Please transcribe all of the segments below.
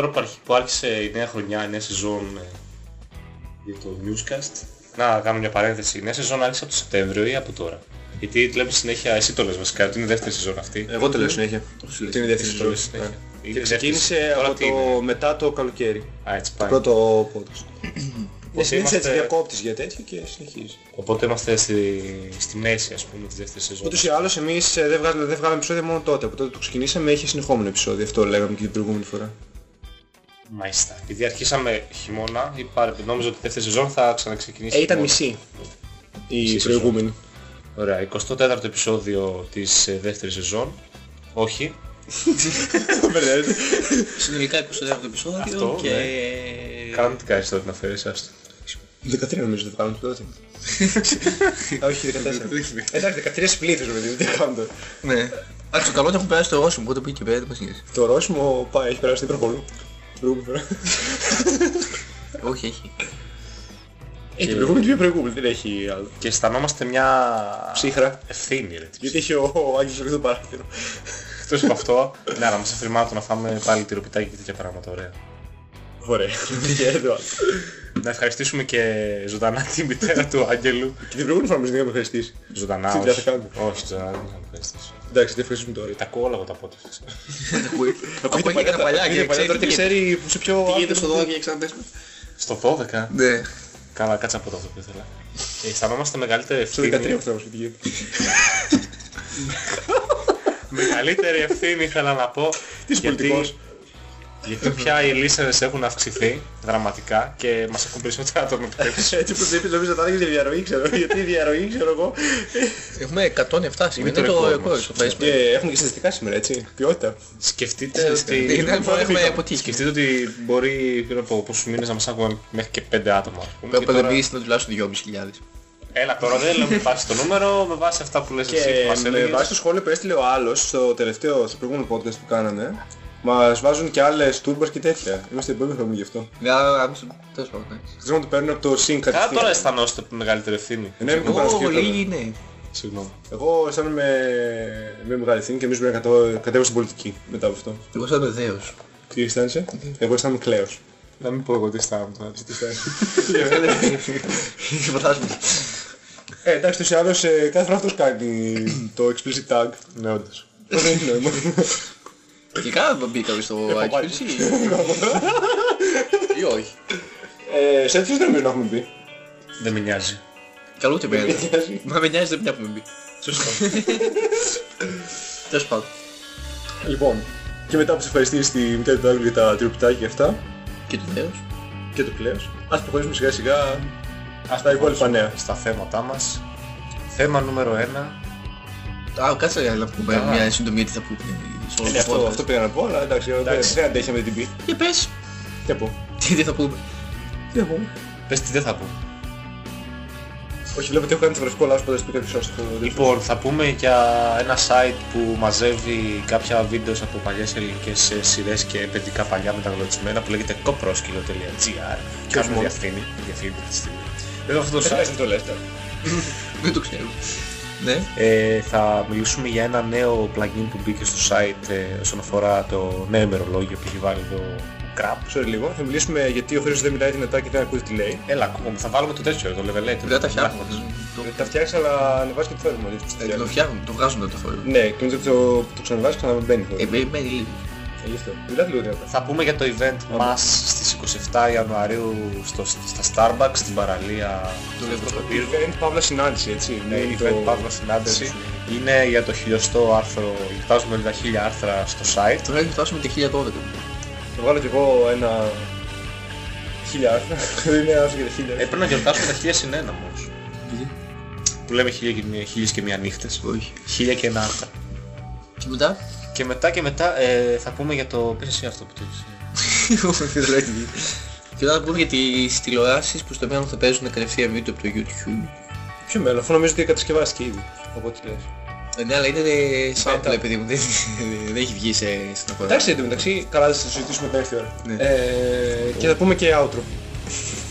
Τώρα που, αρχι- που άρχισε η νέα χρονιά, η νέα σεζόν ε, για το newscast, να κάνω μια παρένθεση. Η νέα σεζόν άρχισε από το Σεπτέμβριο ή από τώρα; Γιατί βλέπεις συνέχεια, εσύ το λες βασικά, ότι είναι η δεύτερη σεζόν αυτή. Εγώ το λέω συνέχεια. Ότι είναι η δεύτερη Εσύ το σεζόν. λες συνέχεια. Ναι. Είναι Και η δεύτερη ξεκίνησε σεζόν. Τώρα από τι είναι; το μετά το καλοκαίρι. Α, έτσι Το πάει. πρώτο podcast. Οπότε Συνήθως έτσι είμαστε- διακόπτεις για τέτοιο και συνεχίζει. Οπότε είμαστε στη, στη μέση ας πούμε της δεύτερης σεζόν. Ούτως ή άλλως εμείς ε, δεν βγάλαμε, δεν βγάλαμε επεισόδια μόνο τότε. Από τότε που ξεκινήσαμε είχε συνεχόμενο επεισόδιο. Αυτό λέγαμε και την προηγούμενη φορά. Μάλιστα. Επειδή αρχίσαμε χειμώνα, είπα, νόμιζα ότι η δεύτερη σεζόν θα ξαναξεκινήσει. Ε, ήταν χειμώνα. μισή η Μισή προηγούμενη. Ωραία. 24ο επεισόδιο της ε, δεύτερης σεζόν. Όχι. Συνολικά 22ο επεισόδιο Αυτό, και... Κάναμε τι κάνεις τώρα να φέρεις άστο. 13 νομίζω δεν κάνουμε τότε. Α, όχι 14. Εντάξει 13 πλήθος παιδί, δεν κάνουμε τώρα. Ναι. Εντάξει, το καλό είναι έχουν περάσει το Ρώσιμο, οπότε πήγε και πέρα, δεν μας νοιάζει. Το ορόσημο πάει, έχει περάσει την προχωρού. Προηγούμενη φορά. Όχι, έχει. Έχει την προηγούμενη και την προηγούμενη, δεν έχει άλλο. Και αισθανόμαστε μια Ψύχρα. ευθύνη ρε. Γιατί έχει ο, ο Άγγελος στο παράθυρο. Εκτός από αυτό, ναι, να μας αφηρημάτω να φάμε πάλι τυροπιτάκι και τέτοια πράγματα. Ωραία. Ωραία. Και εδώ. Να ευχαριστήσουμε και ζωντανά τη μητέρα του Άγγελου. Και την προηγούμενη φορά μας δεν είχαμε ευχαριστήσει. Ζωντανά, Τι δουλειά όχι. θα κάνουμε. Όχι, ζωντανά δεν είχαμε ευχαριστήσει. Εντάξει, τι ευχαριστούμε τώρα. Τα ακούω όλα εγώ τα podcast. Από εκεί και τα παλιά και παλιά τώρα και ξέρει ξέρει που σε ποιο τι γίνεται άθλο- στο 12 και ξαναπες με. Στο 12. Ναι. Καλά, κάτσε από το αυτό που ήθελα. Ε, Αισθανόμαστε μεγαλύτερη Στο ευθύνη. 13 αυτό όμως, τι γίνεται. Μεγαλύτερη ευθύνη ήθελα να πω. Τι είσαι πολιτικός. Γιατί πια οι listeners έχουν αυξηθεί δραματικά και μας έχουν περισσότερα άτομα επιτρέψει. Έτσι που το είπες νομίζω θα έλεγες για διαρροή ξέρω. Γιατί η διαρροή ξέρω εγώ. Έχουμε 107 σήμερα, το είναι το ρεκόρ ρεκόρ μας. στο Facebook. Και έχουμε και στατιστικά σήμερα έτσι. Ποιότητα. Σκεφτείτε ότι... Την άλλη φορά έχουμε αποτύχει. Σκεφτείτε ότι μπορεί πριν από πόσους μήνες να μας άκουγαν μέχρι και 5 άτομα. ας πούμε. Πρέπει Και να τώρα- πολεμήσει να τουλάχιστον 2.500. Έλα τώρα δεν λέμε με βάση το νούμερο, με βάση αυτά που λες εσύ που Και μας με έλεγες. βάση το σχόλιο που έστειλε ο άλλος στο τελευταίο, στο προηγούμενο podcast που κάνανε, μας βάζουν και άλλες τούρμπας και τέτοια. Είμαστε επόμενοι γι' αυτό. Ναι, αλλά τέλος πάντων, ναι. Ξέρω να το παίρνουν από το sync Καλά τώρα κατευθείαν. αισθανόστε μεγαλύτερη ευθύνη. Ναι, μην το Ω, παρασκευή τώρα. λίγοι είναι. Συγγνώμη. Εγώ αισθάνομαι με μεγάλη ευθύνη και εμείς πρέπει να κατώ- κατέβω στην πολιτική μετά από αυτό. Εγώ σαν το δέος. Τι αισθάνεσαι; Εγώ αισθάνομαι κλαίος. Να μην πω εγώ τι αισθάνομαι τώρα. Τι αισθάνεσαι; Φαντάζομαι. Ε, εντάξει, τους άλλους ε, κάθε φορά αυτός κάνει το explicit tag. Ναι, όντως. Δεν έχει νόημα. Και κάνα μπήκαμε στο iTunes ή... ή όχι. Ε, σε τέτοιους δεν νομίζω να έχουμε μπει. Δεν με νοιάζει. Καλό ούτε εμένα. νοιάζει. Μα με νοιάζει δεν έχουμε μπει. Σωστό. Τέλος πάντων. Λοιπόν, και μετά από τις ευχαριστήσεις στη μητέρα του Άγγλου για τα τυροπιτάκια και αυτά Και το δέος. και το κλαίος, ας προχωρήσουμε σιγά σιγά στα υπόλοιπα νέα. Στα θέματά μας. Θέμα νούμερο 1. Α, κάτσε να πούμε Α. μια συντομία τι θα πούμε. Στο Είναι αυτό, podcast. αυτό πήγα να πω, αλλά εντάξει, δεν- Εντάξει. δεν αντέχει με την πει. Και πες. Τι να πω. Τι τι θα πούμε. Τι να πω. Πες τι δεν θα πω. Όχι, βλέπω ότι έχω κάνει το γραφικό λάθος που δεν πήγα πίσω στο Λοιπόν, θα πούμε για ένα site που μαζεύει κάποια βίντεος από παλιές ελληνικές ε, σειρές και παιδικά παλιά μεταγλωτισμένα που λέγεται koproskilo.gr Κάνουμε μόνο. διαφήμι, διαφήμι αυτή τη στιγμή. Βέβαια αυτό το Δεν site δεν το λες τώρα. Δεν το ξέρω. Ναι. ε, θα μιλήσουμε για ένα νέο plugin που μπήκε στο site ε, όσον αφορά το νέο ημερολόγιο που έχει βάλει εδώ ο Crap. Sorry λίγο, θα μιλήσουμε γιατί ο Χρήστος δεν μιλάει δυνατά και δεν ακούει τι λέει. Έλα, ακούγομαι, θα βάλουμε το τέτοιο, το levelator. Δεν τα φτιάχνω. Το- Τα φτιάξεις αλλά ανεβάζει και το θέλουμε. δηλαδή, τις ε, Το φτιάχνεις. φτιάχνω, το βγάζουν το φόρο. Ναι, και μετά το, το ξαναβάζεις ξαναμπαίνει. Ε, με- μένει λίγο. Ε, γι' αυτό. Μιλάτε λίγο δυνατά. Θα πούμε για το event μας στις 27 Ιανουαρίου στο, στα Starbucks στην παραλία Το λέω πρώτο. Event Παύλα συνάντηση, έτσι. Ναι, Μην η το- event Παύλα συνάντηση είναι για το χιλιοστό άρθρο, γιορτάζουμε τα χίλια άρθρα στο site. Τώρα έχει φτάσουμε τη 1012. Θα βγάλω κι εγώ ένα... Χίλια άρθρα. Δεν είναι άρθρο για τα χίλια. Ε, πρέπει να γιορτάσουμε τα χίλια συν ένα όμως. Που λέμε χίλια και μία, χίλιες και μία νύχτες. Όχι. Χίλια και ένα άρθρα. Και μετά; Και μετά και μετά ε, θα πούμε για το... Πες εσύ αυτό που το έχεις. Και μετά θα πούμε για τις τηλεοράσεις που στο μέλλον θα παίζουν κατευθείαν βίντεο από το YouTube. Ποιο μέλλον, αφού νομίζω ότι κατασκευάστηκε ήδη. Από ό,τι λες. Ε, Ναι, αλλά είναι sample επειδή μου δεν δεν έχει βγει σε στην αγορά. Εντάξει, εν τω μεταξύ, καλά θα το συζητήσουμε την έρθει ώρα. Ναι. Ε, και θα πούμε και outro.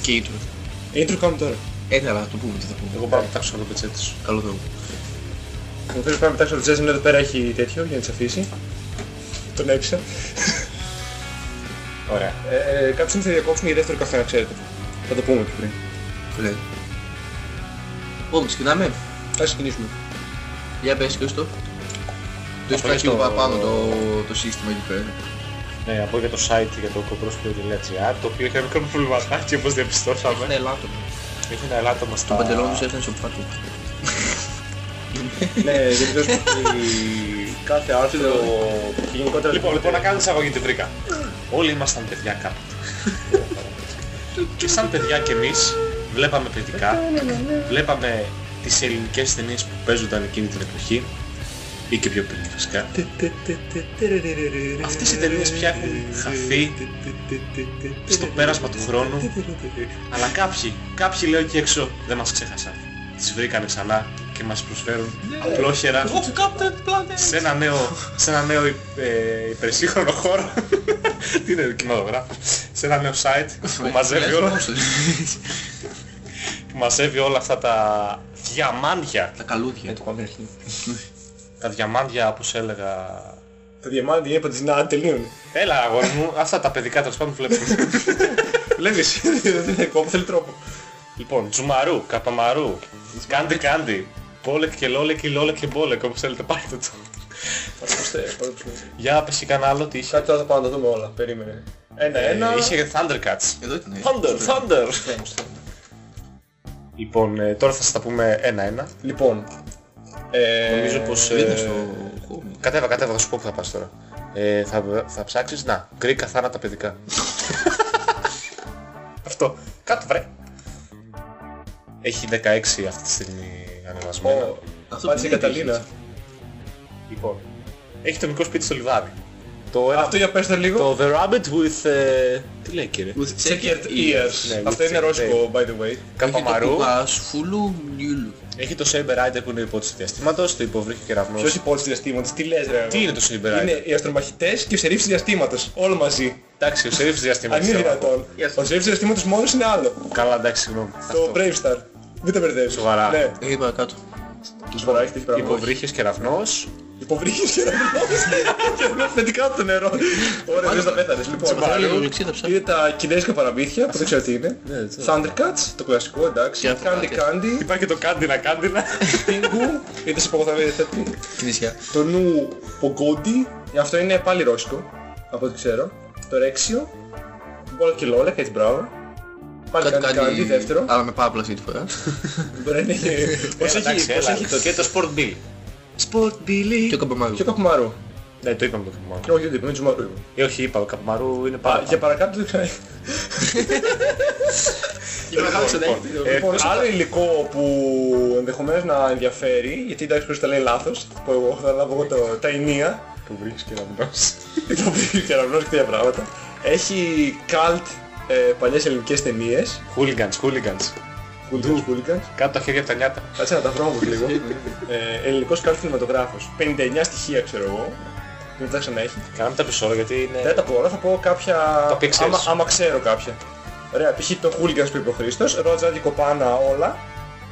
Και intro. Intro κάνουμε τώρα. Ε, ναι, αλλά θα το πούμε, τι θα πούμε. Εγώ πάω να πετάξω το πετσέτη σου. Καλό δρόμο. Μου θέλει πάμε πετάξω το Τζέζιν εδώ πέρα έχει τέτοιο για να τις αφήσει. Τον έπεισα. Ωραία. Ε, ε, κάποια στιγμή θα διακόψουμε για δεύτερο καφέ, να ξέρετε. Θα το πούμε και πριν. Λέει. Ω, ξεκινάμε. Θα ξεκινήσουμε. Για πες Χρήστο. Το έχεις πω πάει για λίγο το- παραπάνω το, το σύστημα εκεί πέρα. Ναι, από για το site για το κομπρόσπιο.gr το οποίο έχει ένα μικρό προβληματάκι όπως διαπιστώσαμε. Ναι, ελάττωμα. Έχει ένα ελάττωμα στα... Το παντελόνι τους έφτανε στο πάτο. Ναι, γιατί δώσουμε ότι κάθε άρθρο και γενικότερα... Λοιπόν, λοιπόν, να κάνω εισαγωγή τη βρήκα. Όλοι ήμασταν παιδιά κάποτε. και σαν παιδιά κι εμείς βλέπαμε παιδικά, βλέπαμε τις ελληνικές ταινίες που παίζονταν εκείνη την εποχή ή και πιο πριν φυσικά. Αυτές οι ταινίες πια έχουν χαθεί στο πέρασμα του χρόνου, αλλά κάποιοι, κάποιοι λέω εκεί έξω δεν μας ξέχασαν. Τις βρήκανε ξανά και μας προσφέρουν απλόχερα σε ένα νέο, σε ένα νέο ε, υπερσύγχρονο χώρο. Τι είναι κινηματογράφος. Σε ένα νέο site που μαζεύει όλα, που μαζεύει όλα αυτά τα διαμάντια. Τα καλούδια. το πάμε αρχή. Τα διαμάντια όπως έλεγα... Τα διαμάντια είπα της να τελείωνε. Έλα αγόρι μου, αυτά τα παιδικά τέλος πάντων βλέπουμε. Βλέπεις, δεν είναι κόπο, θέλει τρόπο. λοιπόν, Τζουμαρού, Καπαμαρού, Κάντι Κάντι, Πόλεκ και Λόλεκ ή Λόλεκ και Μπόλεκ όπως θέλετε πάρτε το. Θα προσθέσω, θα προσθέσω. Για πες και κανένα άλλο τι είχε. Κάτι τώρα θα πάμε να τα δούμε όλα, περίμενε. Ένα, Ε, ένα. Είχε Thundercats. Εδώ ήταν. ε. Thunder, Thunder. Λοιπόν, ε, τώρα θα σας τα πούμε ένα-ένα. Λοιπόν, ε, Νομίζω πως... Είναι ε, στο home. Κατέβα, κατέβα, θα σου πω που θα πας τώρα. Ε, θα, θα ψάξεις, να, γκρίκα θάνατα παιδικά. Αυτό. Κάτω βρε. Έχει 16 αυτή τη στιγμή ανεβασμένα. ο- Αυτό Πάτησε η που είναι Καταλίνα. έτσι. Λοιπόν, έχει το μικρό σπίτι στο λιβάδι. Το, ένα, Αυτό για πες το λίγο. το The Rabbit with... ε, τι λέει κύριε; With Checkered ears. Ναι, Αυτό with είναι checkered ρώσικο, by the way. Έχει Καπαμαρού. το κουκάς, φούλου, νιούλου. Έχει το Saber Rider που είναι υπό της διαστήματος, το υποβρύχιο κεραυνός. Ποιος υπότιτλοι διαστήματος, τι λες ρε. Τι είναι το Saber Rider; Είναι οι αστρομαχητές και ο σερίφης διαστήματος, όλοι μαζί. Εντάξει, ο Σερίφης Αν διαστήματος. είναι θέλω να δυνατόν. πω. Ο σερίφης διαστήματος μόνος είναι άλλο. Καλά, εντάξει, συγγνώμη. Το Brave Star. Μην τα μπερδεύεις. Σοβαρά. Ναι, Εκεί παρακάτω. σοβαρά έχεις τέτοιο πράγμα. Υποβρύχιος κεραυνός. Υποβρύχεις και να και να πέφτει κάτω το νερό. Ωραία, δεν τα πέθανες. Λοιπόν, Πάρα λίγο ξύδαψα. είναι τα κινέζικα παραμύθια που δεν ξέρω τι είναι. Ναι, έτσι. Thundercats, το κλασικό εντάξει. Και αυτά, Candy και- Candy, Υπάρχει και το κάντινα κάντινα. Pingu, είτε σε ποκοθαβίδετε τι. Κινησιά. Το νου Pogodi, αυτό είναι πάλι ρώσικο, από ό,τι ξέρω. Το Rexio, Μπόλα και Λόλεκ, έτσι μπράβο. Πάλι Κάτι Candy Candy, κάνει... δεύτερο. Αλλά με πάρα αυτή τη φορά. Μπορεί να είναι... Πώς έχει, πώς έχει το και το Sport Bill. Sport Billy. Και ο Καμπαμάρου. Και ο Καπμαρού. Ναι, το είπαμε το Καπμαρού. Και όχι, δεν είπαμε, Τζουμαρού είπαμε. Ή όχι, είπα, ο Καπμαρού είναι Α, πάρα Για παρακάτω δεν ξέρω. Λοιπόν, άλλο υλικό που ενδεχομένως να ενδιαφέρει, γιατί εντάξει χωρίς τα λέει λάθος, που εγώ θα λάβω εγώ το- τα ενία, που βρίσκει κεραυνός. υποβρύχει και αυνός και τέτοια πράγματα. Έχει cult ε, παλιές ελληνικές ταινίες, Hooligans, hooligans. Hooligans, Hooligans. Κάτω τα χέρια από τα νιάτα. Κάτσε να τα βρω όμως λίγο. ε, ελληνικός cult κινηματογράφος. 59 στοιχεία ξέρω εγώ. Δεν θα να έχει. Κάναμε τα πισόρα γιατί είναι... Δεν τα πω όλα, θα πω κάποια... Τα οποία ξέρεις. άμα, άμα ξέρω κάποια. Ωραία, π.χ. το Hooligans που είπε ο Χρήστος, Ρότζα Κοπάνα όλα.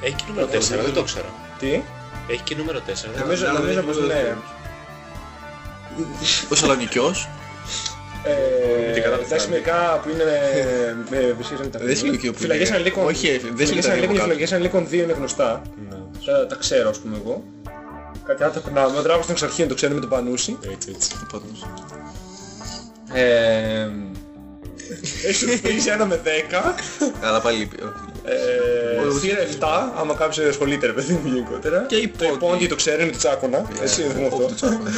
Έχει και νούμερο 4, δεν το ξέρω. Τι, Έχει και νούμερο 4. δεν νομίζω, να, νομίζω δεν πως μπορεί να ναι. το Ο Σαλονικιός. Ε, την κατάλαβα. εντάξει, μερικά που είναι με βυσίες με τα Δεν είναι και ο που Φυλακές είναι- ανηλίκων. Όχι, ρε, δεν Φυλακές είναι τα ανηλίκων και κάτω. φυλακές ανηλίκων 2 είναι γνωστά. Τα, τα ξέρω ας πούμε εγώ. Κάτι άλλο θα περνάμε. Με τράβο στην εξαρχήν το ξέρουμε με τον Πανούση. Έτσι, έτσι. Ε, Έχεις πει ένα με 10. Αλλά πάλι... Ε, Θύρα 7, άμα κάποιος ασχολείται ρε παιδί μου γενικότερα. Και η Το Πόντι. Πόντι το ξέρει, είναι το τσάκωνα. Εσύ δεν όχι, αυτό. το τσάκωνα.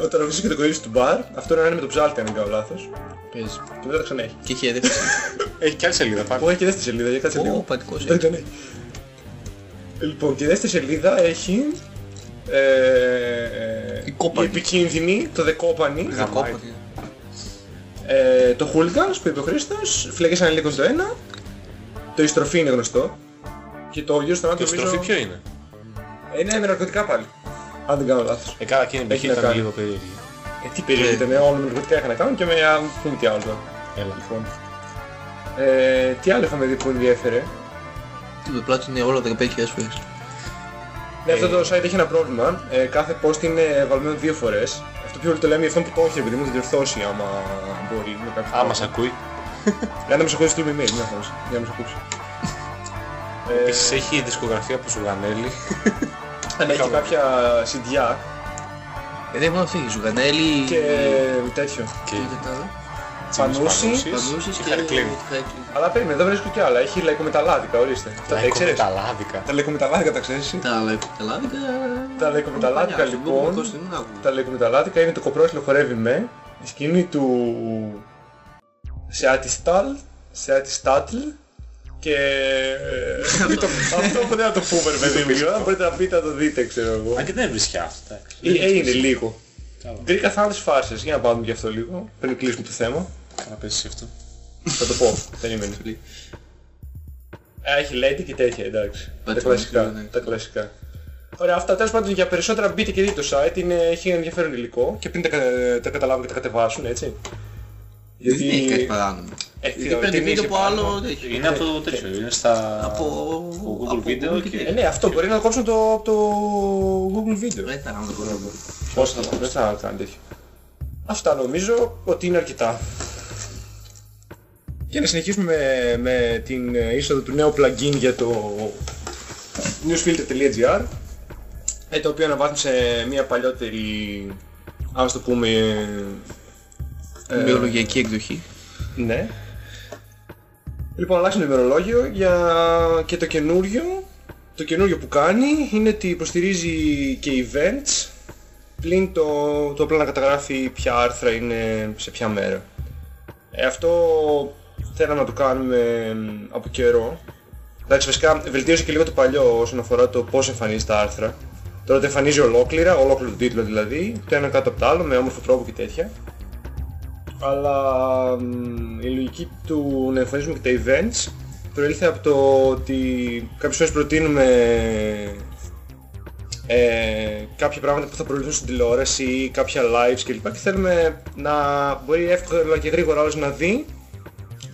Ε, Όταν ρωτήσεις και το κορίτσι του μπαρ, αυτό είναι ένα με το ψάλτη αν δεν κάνω λάθος. Παίζει. Και μετά το ξανέχει. Και έχει έδευση. Έχει και άλλη σελίδα πάνω. Όχι, έχει και δεύτερη σελίδα, για κάτσε Ω, λίγο. πατικός Δεν έχει. ξανέχει. Λοιπόν, και η δεύτερη σελίδα έχει ε, ε, Η κόπανη. η επικίνδυνη, το δεκόπανη, Κόπα. ε, το Hooligans που είπε ο Χρήστος, φυλακές ανηλίκων στο ένα, το η στροφή είναι γνωστό και το γύρω στον Και η άντρο στροφή ποιο είναι; είναι με ναρκωτικά πάλι. Αν δεν κάνω λάθος. Ε, καλά, εκείνη η Έχει εποχή να ήταν κάνει. λίγο περίεργη. Ε, τι περίεργο ήταν, όλα με ναρκωτικά είχαν να κάνουν και με α, πούμε τι άλλο τώρα. Έλα. Λοιπόν. Ε, τι άλλο είχαμε δει που ενδιέφερε; Το πλάτη είναι όλα 15.000 φορές. Ναι, αυτό το site έχει ένα πρόβλημα. Ε, κάθε post είναι βαλμένο δύο φορές. Αυτό πιο πολύ το λέμε για αυτόν που το έχει, επειδή μου θα διορθώσει άμα μπορεί. Με κάποιο Άμα τρόπο. σ' ακούει. Για να με σε ακούσει στείλουμε email, μια φορά. Για να με σε ακούσει. Ε, Επίσης έχει δισκογραφία από Ζουγανέλη. Αν έχει κάποια CDR Δεν έχουν φύγει. Ζουγανέλη και τέτοιο. Και Τι ήταν το άλλο; Πανούσης, Πανούσης και και Χαρικλίνη. Χαρικλίνη. Αλλά περίμενε, δεν βρίσκω κι άλλα. Έχει λαϊκομεταλλάδικα, ορίστε. Αυτά τα ξέρεις. τα λάδικα. Τα λαϊκομεταλλάδικα τα ξέρεις. εσύ; Τα λαϊκομεταλλάδικα... Τα λαϊκομεταλλάδικα λοιπόν, τα λαϊκομεταλλάδικα είναι το κοπρόσιλο χορεύει με, η σκηνή του Σεάτισταλ, Σεάτιστάτλ και ε, το- αυτό που δεν θα το πούμε ρε παιδί μου, αν μπορείτε να πείτε να το δείτε ξέρω εγώ. Αν και δεν βρίσκει αυτό. εντάξει. Ε, ε, είναι λίγο. Καλά. Βρήκα θάνατες φάρσες, για να πάμε γι' αυτό λίγο, πριν κλείσουμε το θέμα. Να πέσεις αυτό. Θα το πω, περίμενε. Ε, Έχει Lady και τέτοια, εντάξει. Τα Batman, κλασικά. ναι. Τα κλασικά. Ωραία, αυτά τέλος πάντων για περισσότερα μπείτε και δείτε το site, είναι, έχει ενδιαφέρον υλικό και πριν τα, κα- τα καταλάβουν και τα κατεβάσουν, έτσι. Δεν έχει κάτι παράνομο. έχει Γιατί παίρνει τιμή βίντεο σε από άλλο πάνω. τέτοιο. Είναι από το τέτοιο, είναι στα... Από Google από Video και- Ε, ναι, αυτό μπορεί να το κόψουν το, από το Google Video. Δεν θα κάνω το πρόβλημα. Πώς θα το δεν θα κάνει τέτοιο. Αυτά νομίζω ότι είναι αρκετά. Και να συνεχίσουμε με, με την ε, είσοδο του νέου plugin για το newsfilter.gr ε, το οποίο αναβάθμισε μια παλιότερη, ας το πούμε, ε, Βιολογιακή εκδοχή. ναι. Λοιπόν, αλλάξαμε το ημερολόγιο για... και το καινούριο. Το καινούριο που κάνει είναι ότι υποστηρίζει και events πλην το, το απλά να καταγράφει ποια άρθρα είναι σε ποια μέρα. Ε, αυτό θέλαμε να το κάνουμε μ, από καιρό. Εντάξει, βασικά βελτίωσε και λίγο το παλιό όσον αφορά το πώς εμφανίζει τα άρθρα. Τώρα το εμφανίζει ολόκληρα, ολόκληρο τον τίτλο δηλαδή, το ένα κάτω από το άλλο, με όμορφο τρόπο και τέτοια αλλά μ, η λογική του να εμφανίζουμε και τα events προήλθε από το ότι κάποιες φορές προτείνουμε ε, κάποια πράγματα που θα προβληθούν στην τηλεόραση ή κάποια lives κλπ. Και θέλουμε να μπορεί εύκολα και γρήγορα όλος να δει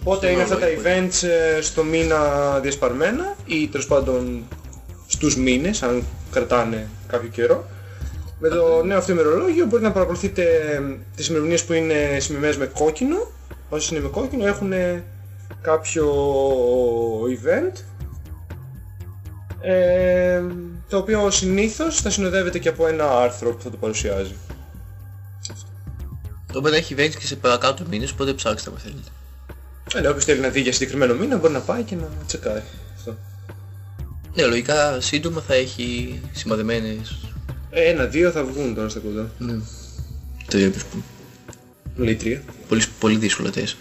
πότε είναι αυτά τα events ε, στο μήνα διασπαρμένα ή τέλος πάντων στους μήνες αν κρατάνε κάποιο καιρό με το νέο αυτό ημερολόγιο μπορείτε να παρακολουθείτε τις ημερομηνίες που είναι σημειωμένες με κόκκινο. Όσες είναι με κόκκινο έχουν κάποιο event ε, το οποίο συνήθως θα συνοδεύεται και από ένα άρθρο που θα το παρουσιάζει. Το οποίο έχει events και σε παρακάτω μήνες, οπότε ψάξτε αν θέλετε. Ε, ναι, όποιος θέλει να δει για συγκεκριμένο μήνα μπορεί να πάει και να τσεκάρει. Αυτό. Ναι, λογικά σύντομα θα έχει σημαδεμένες... Ε, Ένα-δύο θα βγουν τώρα στα κοντά. Ναι. Τρία πες πούμε. Λέει τρία. Πολύ, πολύ δύσκολα τέσσερα.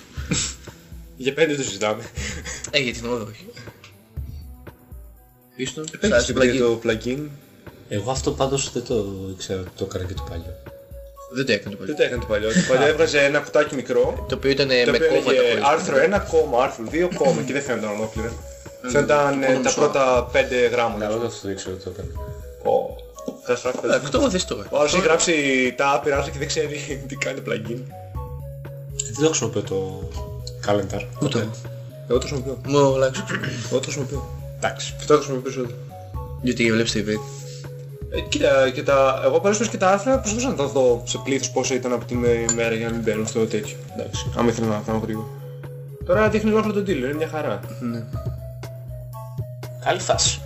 Για πέντε το συζητάμε. Ε, για την ώρα όχι. Πεις το, Πες σας για το plugin. Εγώ αυτό πάντως δεν το ξέρω ότι το έκανα και το παλιό. Δεν το έκανε το Δεν παλιό. το έκανε το παλιό. Το παλιό έβγαζε ένα κουτάκι μικρό Το οποίο ήταν Το με οποίο κόμματα έλεγε χωρίς. άρθρο 1, κόμμα, άρθρο 2, κόμμα και δεν φαίνονταν ολόκληρα. Φαίνονταν ε, μόνο τα μισό. πρώτα 5 Ναι, γράμματα. εγώ δεν θα το δείξω ότι το έκανα. Ω, καταστράφηκε. Ε, Αυτό θες τώρα. Ο άλλος έχει γράψει τα άπειρα άρθρα και δεν ξέρει τι κάνει το plugin. Δεν το χρησιμοποιώ το calendar. Ούτε εγώ. Εγώ το χρησιμοποιώ. Μου αλλάξω. Εγώ το χρησιμοποιώ. Εντάξει. Αυτό το χρησιμοποιώ περισσότερο. Γιατί βλέπεις TV. Ε, κοίτα, και τα, εγώ πολλές φορές και τα άρθρα προσπαθούσα να τα δω σε πλήθος πόσο ήταν από τη μέ- μέρα για να μην μπαίνουν στο τέτοιο. Εντάξει, άμα ήθελα να κάνω γρήγορα. Τώρα δείχνεις ολόκληρο τον τίτλο, είναι μια χαρά. Ναι. Καλή φάση.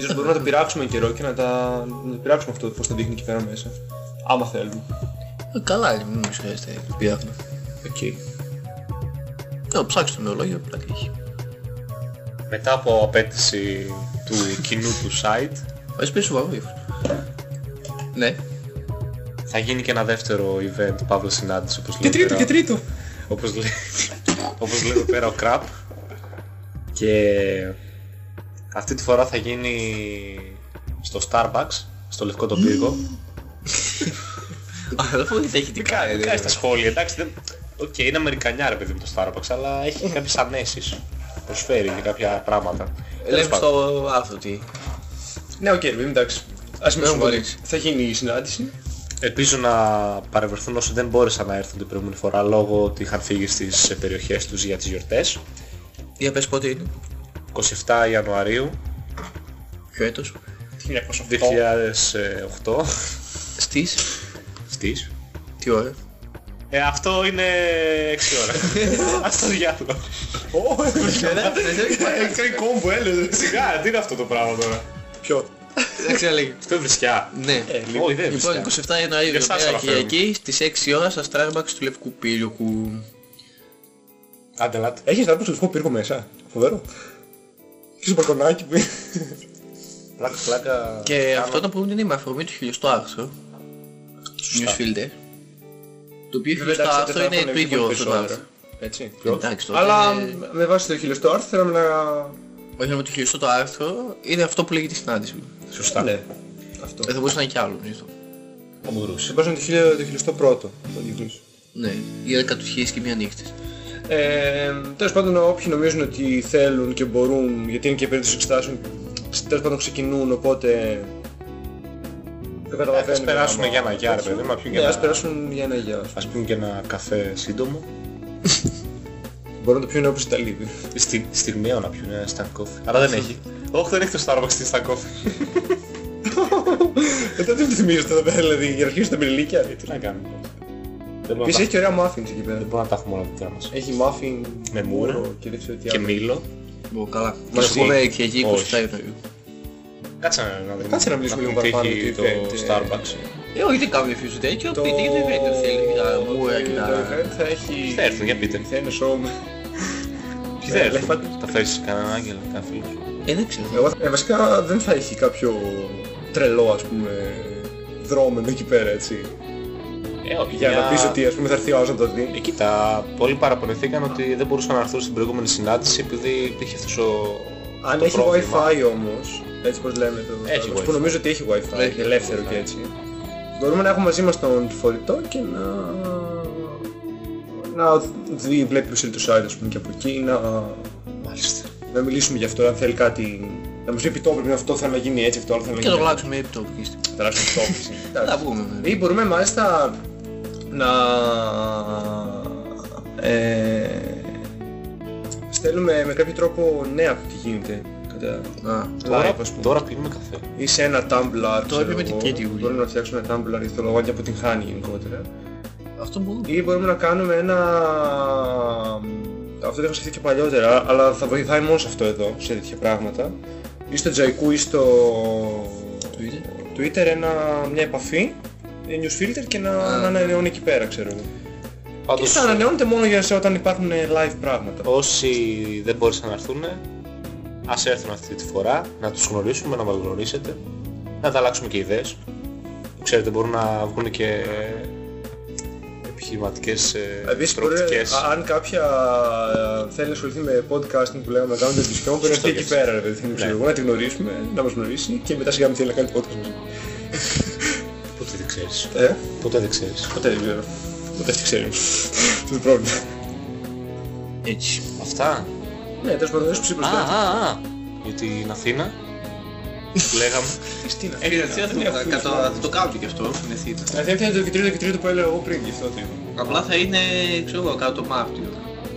Ίσως μπορούμε να το πειράξουμε εν καιρό και να, τα, να το πειράξουμε αυτό πώς το δείχνει εκεί πέρα μέσα. Άμα θέλουμε. Ε, Καλά είναι, μην μου χρειάζεται να πειράγουμε. Οκ. Ε, ψάξτε το νεολόγιο, πλάκα έχει. Μετά από απαίτηση του κοινού του site Ας πεις σοβαρό ύφος. Ναι. θα γίνει και ένα δεύτερο event παύλα συνάντηση όπως Και λέει τρίτο, πέρα- και τρίτο. όπως λέει, όπως λέει εδώ πέρα ο Κραπ και αυτή τη φορά θα γίνει στο Starbucks στο Λευκό τον Πύργο Α, δεν φοβάται έχει τι κάνει. Κάνει στα σχόλια, εντάξει δεν... Οκ, είναι Αμερικανιά ρε παιδί μου το Starbucks αλλά έχει και κάποιες ανέσεις προσφέρει και κάποια πράγματα Τέλος Λέμε πάντων. στο άρθρο τι. Ναι, OK, okay, εντάξει. Ας μην Δεν σου μου αρέσει. Θα γίνει η συνάντηση. Ελπίζω να παρευρεθούν όσοι δεν μπόρεσαν να έρθουν την προηγούμενη φορά λόγω ότι είχαν φύγει στις περιοχές τους για τις γιορτές. Για πες πότε είναι. 27 Ιανουαρίου Ποιο έτος; 1908. 2008 Στις. στις Τι ώρα; Ε, αυτό είναι 6 ώρα. Ας το διάλογο. Ω, Έχει κάνει κόμπο, έλεγε. Σιγά, τι είναι αυτό το πράγμα τώρα; Ποιο; Δεν ξέρω λέγει. Αυτό είναι βρισκιά. Ναι. Όχι, δεν είναι Λοιπόν, βρισκιά. 27 Ιανουαρίου, Για σας μέρα αναφέρομαι. Κυριακή, στις 6 ώρας στα Starbucks του Λευκού Πύλιοκου. Άντε, λάτε. Έχεις να πεις πω πύργο μέσα; Φοβερό. Έχεις μπαλκονάκι που... Πλάκα, πλάκα. Και αυτό ήταν που είναι με αφορμή του χιλιοστό άρθρο. Στους newsfilter. Το οποίο χιλιοστό άρθρο είναι το ίδιο αυτό το άρθρο. Έτσι. Εντάξει τώρα. Αλλά είναι- με βάση το χιλιοστό άρθρο θέλαμε να... Όχι με το χιλιοστό το άρθρο, είναι αυτό που λέγεται η συνάντηση. Σωστά. Ναι. Αυτό. Δεν θα μπορούσε να είναι κι άλλο νομίζω. Θα μπορούσε. Σε πάσανε το χιλιο- το χιλιοστό πρώτο. Το διεθνούς. Ναι, ή εκατουχίες και μία νύχτες. Ε, τέλος πάντων όποιοι νομίζουν ότι θέλουν και μπορούν, γιατί είναι και περίπτωση εξετάσεων, τέλος πάντων ξεκινούν, οπότε... Δεν καταλαβαίνουν. Ας περάσουν άμα- για ένα γεια, ρε παιδί μου, να πιούν και Ναι, ας ένα- περάσουν για ένα γεια. Ας πούμε και ένα καφέ σύντομο. Μπορούν να το πιούν όπως Ιταλίδη. Στη, στιγμιαίο να πιούν ένα instant coffee. Αλλά δεν έχει. Όχι, δεν έχει το Starbucks στην instant coffee. Μετά δεν το θυμίζετε εδώ πέρα, δηλαδή, για να αρχίσουν τα μπριλίκια. Τι να κάνουμε. Δεν μπορούμε Επίσης να έχει και ωραία muffins εκεί πέρα; τα- δεν μπορούμε να τα έχουμε όλα δικά μας. Έχει muffin, Με μούρα. μούρο και δεν ξέρω τι Και άλλο. μήλο. Ω, καλά. Μαζί. Μας πούμε Κυριακή 27 Όχι. Ιανουαρίου. Κάτσε να, να, δούμε- Κάτσε να μιλήσουμε λίγο πούμε τι παραπάνω έχει για το το event, ε. Starbucks. Ε, όχι δεν κάνουμε φύσου τέτοιο, Το- πείτε για το event αν θέλει, για τα μούρα και Το τα... event θα έχει... Θα έρθουν, για πείτε. Θα είναι show. Τι Ε, θα έρθουν. Elephant. Θα φέρεις κανέναν άγγελο, κανένα φίλο σου; Ε, δεν ξέρω. Εγώ, ε, βασικά δεν θα έχει κάποιο τρελό ας πούμε δρόμενο εκεί πέρα έτσι. Ε, όχι, Για να πεις ότι ας πούμε θα έρθει ο άλλος να το δει. Ε, κοίτα, πολλοί παραπονηθήκαν ότι δεν μπορούσαν να έρθουν στην προηγούμενη συνάντηση επειδή υπήρχε αυτός ο... Αν το έχει πρόβλημα. wifi όμως, έτσι πως λέμε το Έχει Starbucks, Wi-Fi. που νομίζω ότι έχει wifi, Έχει. ελεύθερο και έτσι. Μπορούμε να έχουμε μαζί μας τον φορητό και να... να δει, βλέπει ο το site ας πούμε και από εκεί, να, Μάλιστα. να μιλήσουμε γι' αυτό, αν θέλει κάτι... Να μας πει πει το πρέπει αυτό θέλει να γίνει έτσι, αυτό άλλο θέλει να Και το γίνει έτσι. αλλάξουμε επί τόπου και στη- Θα αλλάξουμε το τόπιση. Θα πούμε. ναι. Ή μπορούμε μάλιστα να ε, στέλνουμε με κάποιο τρόπο νέα από τι γίνεται. Κατά Α, Τώρα, live ας πούμε. τώρα πίνουμε καφέ. Ή σε ένα Tumblr. ξέρω είπαμε την εγώ. Τρίτη Ιουλίου. Μπορούμε να φτιάξουμε ένα Tumblr για το λογάκι που την χάνει γενικότερα. αυτό μπορούμε. Ή μπορούμε να κάνουμε ένα... Αυτό το είχα σκεφτεί και παλιότερα, αλλά θα βοηθάει μόνο σε αυτό εδώ, σε τέτοια πράγματα. Ή στο Jaiku ή στο Twitter. Twitter ένα, μια επαφή, ε, news filter και να, Α. να ανανεώνει εκεί πέρα, ξέρω εγώ. Και Πάντως, θα ανανεώνεται μόνο για σε όταν υπάρχουν ε, live πράγματα. όσοι δεν μπόρεσαν να έρθουν, ας έρθουν αυτή τη φορά, να τους γνωρίσουμε, να μας γνωρίσετε, να ανταλλάξουμε και ιδέες. Ξέρετε, μπορούν να βγουν και επιχειρηματικές ε, Επίσης, μπορεί, προοπτικές. α- αν κάποια ε, θέλει να ασχοληθεί με podcasting που λέγαμε να κάνουμε τέτοιο μπορεί να Σωστό έρθει και εκεί αυτό. πέρα, ρε παιδί μου, ξέρω Ναι. εγώ, να τη γνωρίσουμε, να μας γνωρίσει και μετά σιγά μην θέλει να κάνει podcast μαζί. Ποτέ δεν ξέρεις. Ε, Ποτέ δεν ξέρεις. ποτέ δεν ξέρω. Ποτέ δεν ξέρει. Αυτό είναι το πρόβλημα. Έτσι. Αυτά. Ναι, τέλος πάντων, έσου Α, ψήπλος α, α. Για την Αθήνα. που λέγαμε. Χριστίνα. Ε, δεν θα- κατα- Θα το κάνω και αυτό, στην Εθήνα. Δηλαδή είναι το κεντρίδιο και τρίτο που έλεγα εγώ πριν, γι' αυτό το είπα. Απλά θα είναι, ξέρω εγώ, κάτω το Μάρτιο.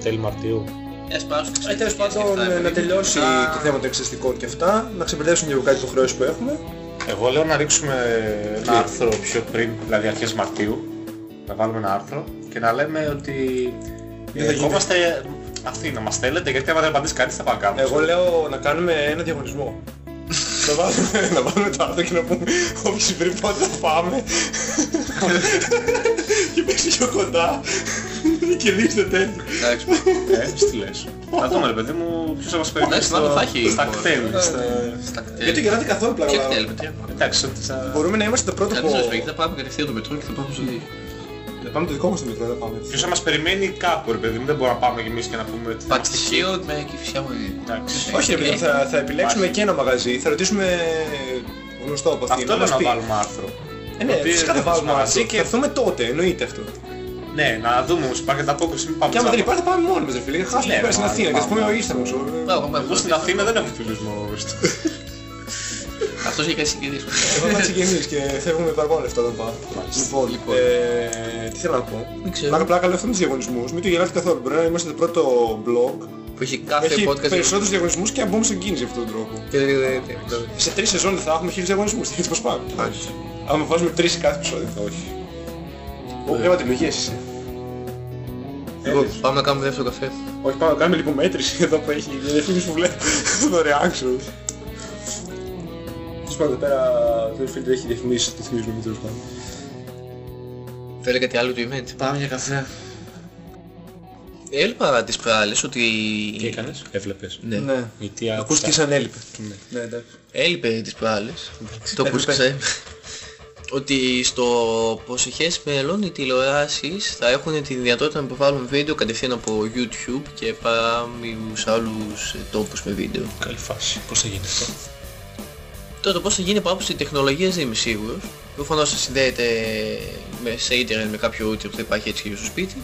Τέλη Μαρτίου. Ε, ας πάρω Ε, τέλος πάντων, ε, να τελειώσει το θέμα των εξαστικών και αυτά, να ξεπερδέψουμε λίγο κάτι υποχρεώσεις που έχουμε. Εγώ λέω να ρίξουμε ένα άρθρο πιο πριν, δηλαδή αρχές Μαρτίου. Να βάλουμε ένα άρθρο και να λέμε ότι Δεν θα γίνει; ερχόμαστε Αθήνα. Μας θέλετε γιατί άμα δεν απαντήσει κάτι θα πάμε κάπου. Εγώ λέω να κάνουμε ένα διαγωνισμό. να, βάλουμε, να βάλουμε το άρθρο και να πούμε όποιος βρει πότε θα πάμε. και παίξει πιο κοντά. και δείξτε τέτοιο. Εντάξει. Ε, τι λες. Θα δούμε ρε παιδί μου ποιος θα μας περιμένει Εντάξει, μάλλον θα έχει στα μόνο. κτέλ. στα- Στα κτέλ. Γιατί γελάτε καθόλου Ποια πλάκα. κτέλ, με τι άλλο. Εντάξει, ότι θα... Μπορούμε να είμαστε το πρώτο Κανείς δεν σου που... έχει, θα πάμε κατευθείαν το μετρό και θα πάμε στο δίκτυο. Να πάμε το δικό μας το μικρό, δεν πάμε. Ποιος θα μας περιμένει κάπου ρε παιδί μου, δεν μπορούμε να πάμε κι εμείς και να πούμε ότι θα είμαστε εκεί. Πατησίο με κυφισιά μου. Εντάξει. Όχι ρε παιδί, θα, θα επιλέξουμε και ένα μαγαζί, θα ρωτήσουμε γνωστό από Αθήνα. Αυτό να λέω μας να πει. βάλουμε άρθρο. Ε, ναι, Ότι φυσικά θα δεν βάλουμε μας μαζί και θα έρθουμε τότε, εννοείται αυτό. Ναι, να δούμε όμως υπάρχει ανταπόκριση, μην πάμε Και άμα δεν τζάμπα. υπάρχει θα πάμε μόνοι μας ρε φίλε, χάσουμε Ναι, εκεί πέρα στην μα, Αθήνα και θα πάμε. πούμε ο Ήρθαμε ξέρω. Εγώ στην Αθήνα δεν έχω φίλους μου. Αυτός έχει κάνει συγκεκριτής. Εγώ είμαι συγγενής και φεύγουμε με παραπάνω λεφτά όταν πάω. Λοιπόν, Λοιπόν. ε, τι θέλω να πω. Δεν ξέρω. Πλάκα πλάκα λέω αυτό με τους διαγωνισμούς, μην το γελάτε καθόλου. Μπορεί να είμαστε το πρώτο blog Που έχει κάθε έχει podcast. περισσότερους διαγωνισμούς και να μπούμε στον κίνηση αυτόν τον τρόπο. Και δεν- δεν- δεν- Σε τρεις σεζόν δεν θα έχουμε χίλιους διαγωνισμούς, έτσι πως πάμε. Όχι. Άμα βάζουμε τρεις σε κάθε επεισόδιο. Όχι. Ω, γράμμα επιλογές είσαι. Εγώ πάμε να κάνουμε δεύτερο καφέ. Όχι, πάμε να κάνουμε λίγο μέτρηση εδώ που έχει μια διαφήμιση που βλέπει το reactions. Τέλος πάντων, εδώ πέρα το φίλτρο έχει διαφημίσεις, το θυμίζουμε τέλος πάντων. Θέλει κάτι άλλο το event; Πάμε για καφέ. Έλειπα τις προάλλες ότι... Τι έκανες, έβλεπες. Ναι. Ναι. Γιατί Ακούστηκες άκουσα. σαν έλειπε. Ναι. Ναι, εντάξει. Έλειπε τις προάλλες. Το Έλειπε. Πούσκασε. ότι στο προσεχές μέλλον οι τηλεοράσεις θα έχουν τη δυνατότητα να προβάλλουν βίντεο κατευθείαν από YouTube και παράμοιους άλλους ε, τόπους με βίντεο. Καλή φάση. Πώς θα γίνει αυτό; Τώρα το πώς θα γίνει από άποψη τεχνολογίας δεν είμαι σίγουρος. Προφανώς θα συνδέεται με, σε ίντερνετ με κάποιο router που θα υπάρχει έτσι και στο σπίτι.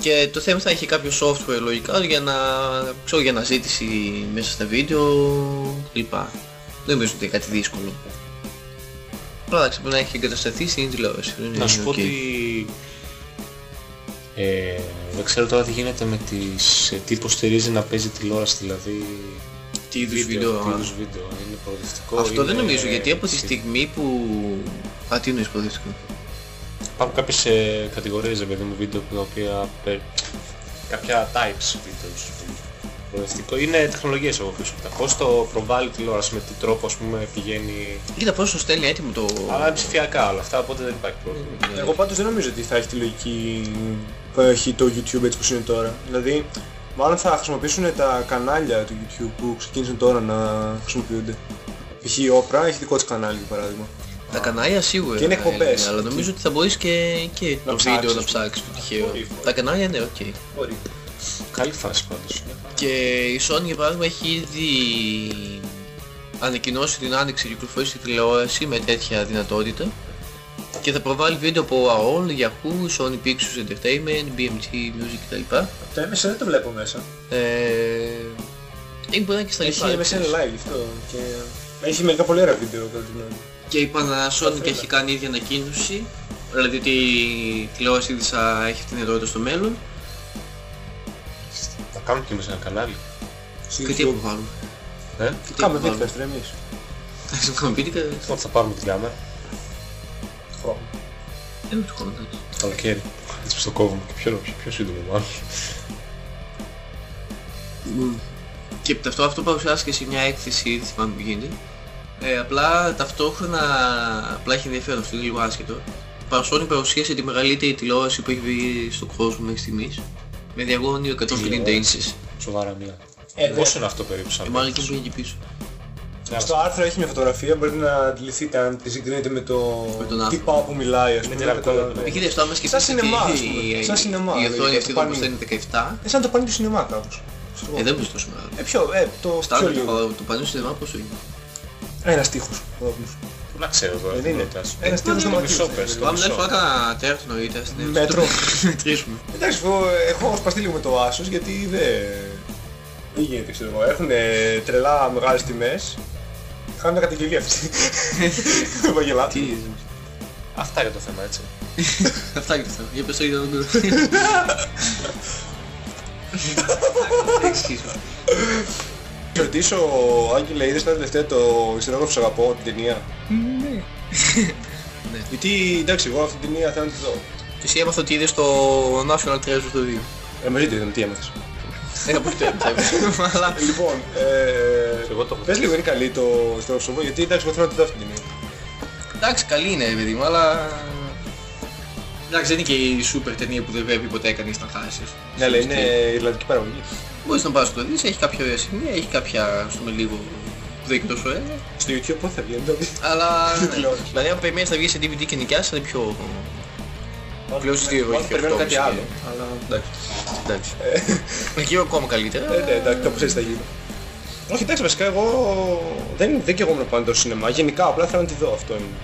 Και το θέμα θα έχει κάποιο software λογικά για να, ξέρω, για αναζήτηση μέσα στα βίντεο κλπ. Δεν νομίζω ότι είναι κάτι δύσκολο. Απλά εντάξει, πρέπει να έχει εγκατασταθεί στην τηλεόραση. Δεν Να είναι σου πω οκ. ότι... Ε, δεν ξέρω τώρα τι γίνεται με τις... ε, τι υποστηρίζει να παίζει τηλεόραση, δηλαδή... Τι είδους βίντεο. Τι α. είδους βίντεο. Είναι προοδευτικό. Αυτό δεν είναι- νομίζω γιατί από τη εσύ- στιγμή που... Α, τι εννοείς προοδευτικό; Υπάρχουν κάποιες ε, κατηγορίες, ρε παιδί μου, βίντεο τα οποία... πε- κάποια types βίντεος. Προοδευτικό. Είναι τεχνολογίες εγώ πίσω. από τα Πώς το προβάλλει η τηλεόραση, με τι τρόπο ας πούμε πηγαίνει... Κοίτα πώς σου στέλνει έτοιμο το... Αλλά είναι ψηφιακά όλα αυτά, οπότε δεν υπάρχει πρόβλημα. Εγώ πάντως δεν νομίζω ότι θα έχει τη λογική που έχει το YouTube έτσι όπως είναι τώρα. Δηλαδή, μάλλον θα χρησιμοποιήσουν τα κανάλια του YouTube που ξεκίνησαν τώρα να χρησιμοποιούνται. Π.χ. η Oprah έχει δικό της κανάλι για παράδειγμα. Τα κανάλια σίγουρα. Και είναι θα εκπομπές. έλεγα, Αλλά νομίζω ότι θα μπορείς και, και Να το ψάξεις, βίντεο να ας πούμε. ψάξεις το τυχαίο. Μπορεί, μπορεί. Τα κανάλια ναι, οκ. Μπορεί. Καλή φάση πάντως. Και η Sony για παράδειγμα έχει ήδη ανακοινώσει την άνοιξη κυκλοφορίας στη τηλεόραση με τέτοια δυνατότητα και θα προβάλλει βίντεο από AOL, Yahoo, Sony Pictures Entertainment, BMG Music κτλ. Το MSN δεν το βλέπω μέσα. Ε, ή μπορεί να είναι και στα Έχει λεφτά. MSN επίσης. live αυτό. Και... Έχει μερικά πολύ ωραία βίντεο κατά τη γνώμη μου. Και η Panasonic έχει κάνει ίδια ανακοίνωση, δηλαδή ότι η τηλεόραση της θα έχει αυτή τη δυνατότητα στο μέλλον Θα κάνουν και εμείς ένα κανάλι. και τι αποβάλλουν. Ε; Κάμε βάλουμε; βίντεο εμείς. Θα σου πείτε και Οπότε θα πάρουμε τη κάμερα. Χρόνο. δεν με το χρόνο εντάξει. Καλοκαίρι. Έτσι πως το κόβουμε και πιο, πιο σύντομο μάλλον. Και αυτό, αυτό παρουσιάστηκε σε μια έκθεση, δεν θυμάμαι που γίνεται. Ε, απλά ταυτόχρονα, απλά έχει ενδιαφέρον αυτό, είναι λίγο άσχετο. Η Panasonic παρουσίασε τη μεγαλύτερη τηλεόραση που έχει βγει στον κόσμο μέχρι στιγμής. Με διαγώνιο 150 Τηλεόραση. inches. Σοβαρά μία. Ε, Πόσο είναι αυτό περίπου σαν Και μάλλον και μέγεθος; πήγε εκεί πίσω. Στο άρθρο έχει μια φωτογραφία, μπορείτε να αντιληφθείτε αν τη συγκρίνετε με το Με τον τι άνθρωπο. πάω που μιλάει, ας πούμε. τη ραβδόλα το- που Εκεί δεν φτάμε και Σαν σκεφτείτε σινεμά, ότι ας πούμε. η- Σαν σινεμά, Η δηλαδή, οθόνη το αυτή εδώ πανί. που είναι 17. Ε, σαν το πανί του σινεμά κάπως. Στο- Ε, δεν μπορείς τόσο μεγάλο. Ε, ποιο, ε, το πιο Στάνταρ λίγο. το, το πανί στο σινεμά πόσο είναι; Ένας τείχος. Πού να ξέρω τώρα. Ε, τι δεν είναι. ρωτάς. Ένας τείχος το δωματίου. μισό πες, το Πάμε να μισό. φορά κανένα τέρτο νωρίτερα στην αίθουσα. Μέτρο. Το μετρήσουμε. Εντάξει, εγώ έχω σπαστεί λίγο με το Asus γιατί δεν... Δεν γίνεται, ξέρω εγώ. Έχουν τρελά μεγάλες τιμές. Χάνουν μια καταγγελία αυτή. Βαγγελάτη. Τι Αυτά για το θέμα έτσι. Αυτά και το θέμα. Για πες το ίδιο να το Δεν εξηγήσω. Θα ρωτήσω, Άγγελε, είδες τα τελευταία το Ιστερόγραφο Σ' αγαπώ, την ταινία; Ναι. Γιατί, εντάξει, εγώ αυτή την ταινία θέλω να τη δω. Και εσύ έμαθα ότι είδες το National Treasure το 2. Ε, μαζί το είδαμε, τι έμαθες. Δεν από εκεί το έμαθα. Αλλά... Λοιπόν, ε, Εγώ το έχω πες λίγο, είναι καλή το Ιστερόγραφο Σ' γιατί εντάξει, εγώ θέλω να τη δω αυτή την ταινία. Εντάξει, καλή είναι, παιδί μου, αλλά... Εντάξει, δεν είναι και η σούπερ ταινία που δεν πρέπει ποτέ κανείς να χάσεις. Ναι, αλλά είναι Ιρλανδική παραγωγή. Μπορείς να πας να το δεις, έχει κάποια ωραία σημεία, έχει κάποια, ας πούμε, λίγο που δεν είναι και τόσο ωραία. Στο YouTube πότε θα βγαίνει, το δεις. Αλλά, ναι. Τηλεόραση. δηλαδή αν περιμένεις να βγεις σε DVD και νοικιάσεις θα είναι πιο... Πλέον στη Μάλλον βοήθεια περιμένω αυτό, κάτι φυσικά. άλλο. Αλλά εντάξει. Εντάξει. Εκεί ακόμα καλύτερα. Ε, ναι, εντάξει, κάπως έτσι θα γίνει. Όχι, εντάξει, βασικά εγώ δεν, δεν και εγώ να πάω το σινεμά. Γενικά, απλά θέλω να τη δω, αυτό είναι.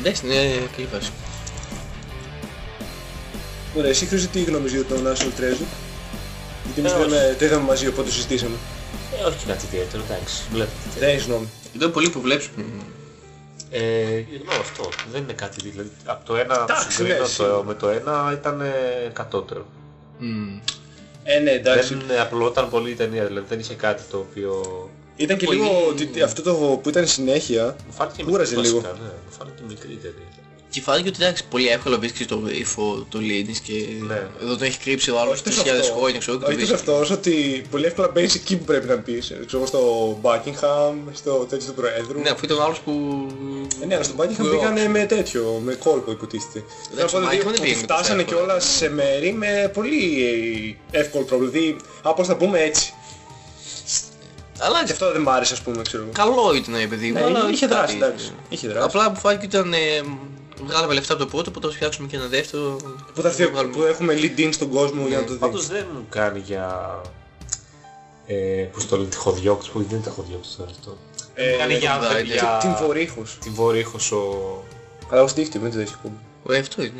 Εντάξει, είναι καλή φάση. Ωραία, εσύ Χρήση, τι γνώμης για το National Treasure; Γιατί εμείς Ε, το είδαμε- το είδαμε μαζί, οπότε το συζητήσαμε. Ε, όχι και κάτι ιδιαίτερο, εντάξει. Βλέπετε. Δεν έχεις γνώμη. Εδώ πολλοί που βλέπεις. Ε, εννοώ αυτό. Δεν είναι κάτι δηλαδή. Από το ένα που Εντάξει, συγκρίνω ναι, το, σίγουρα. με το ένα ήταν ε, κατώτερο. Μμμ. Ε, ναι, εντάξει. Δεν απλωνόταν πολύ η ταινία, δηλαδή δεν είχε κάτι το οποίο... Ήταν και πολύ- λίγο ότι- αυτό το που ήταν συνέχεια. Μου φάνηκε Κούραζε μικρή λίγο. βασικά, ναι. Μου φάνηκε μικρή η ταινία. Και φάνηκε ότι εντάξει, πολύ εύκολα βρίσκεις το ύφο, το λύνεις και Ναι. εδώ το έχει κρύψει ο άλλος Όχι τόσο 3.000 αυτός. χρόνια, ξέρω και το Όχι τόσο βρίσκεις. αυτός ότι πολύ εύκολα μπαίνεις εκεί που πρέπει να μπεις. Ε, Ξέρω στο Buckingham, στο τέτοιο του Προέδρου. Ναι, αφού ήταν ο άλλος που... Ε, ναι, αλλά στον Buckingham που- πήγανε με τέτοιο, με κόλπο υποτίθεται. Θέλω στο να πω, Buckingham δηλαδή, δεν ότι πήγαινε φτάσανε τόσο εύκολα. κιόλας σε μέρη με πολύ εύκολο τρόπο. Δηλαδή, α, πώς θα πούμε έτσι. Αλλά Και αυτό δεν μ' άρεσε ας πούμε, ξέρω εγώ. καλό ήταν ρε παιδί μου, Ναι, αλλά είχε κάτι. δράσει, εντάξει. Είχε δράσει. Απλά που φάνηκε ήταν... Ε, βγάλαμε λεφτά από το πρώτο, που θα φτιάξουμε και ένα δεύτερο. Που, θα έρθει, βγάλουμε. που έχουμε lead in στον κόσμο για να το δεις. Πάντως δεν μου κάνει για... Ε, πώς το λένε, τη χωδιόκτηση, που δεν είναι τα χωδιόκτηση τώρα αυτό. Ε, Μου κάνει για, ναι, για... ναι. Την Βορύχος. Την Βορύχος ο... Αλλά ως δίχτυ, μην το δεις πούμε. Ε, αυτό είναι.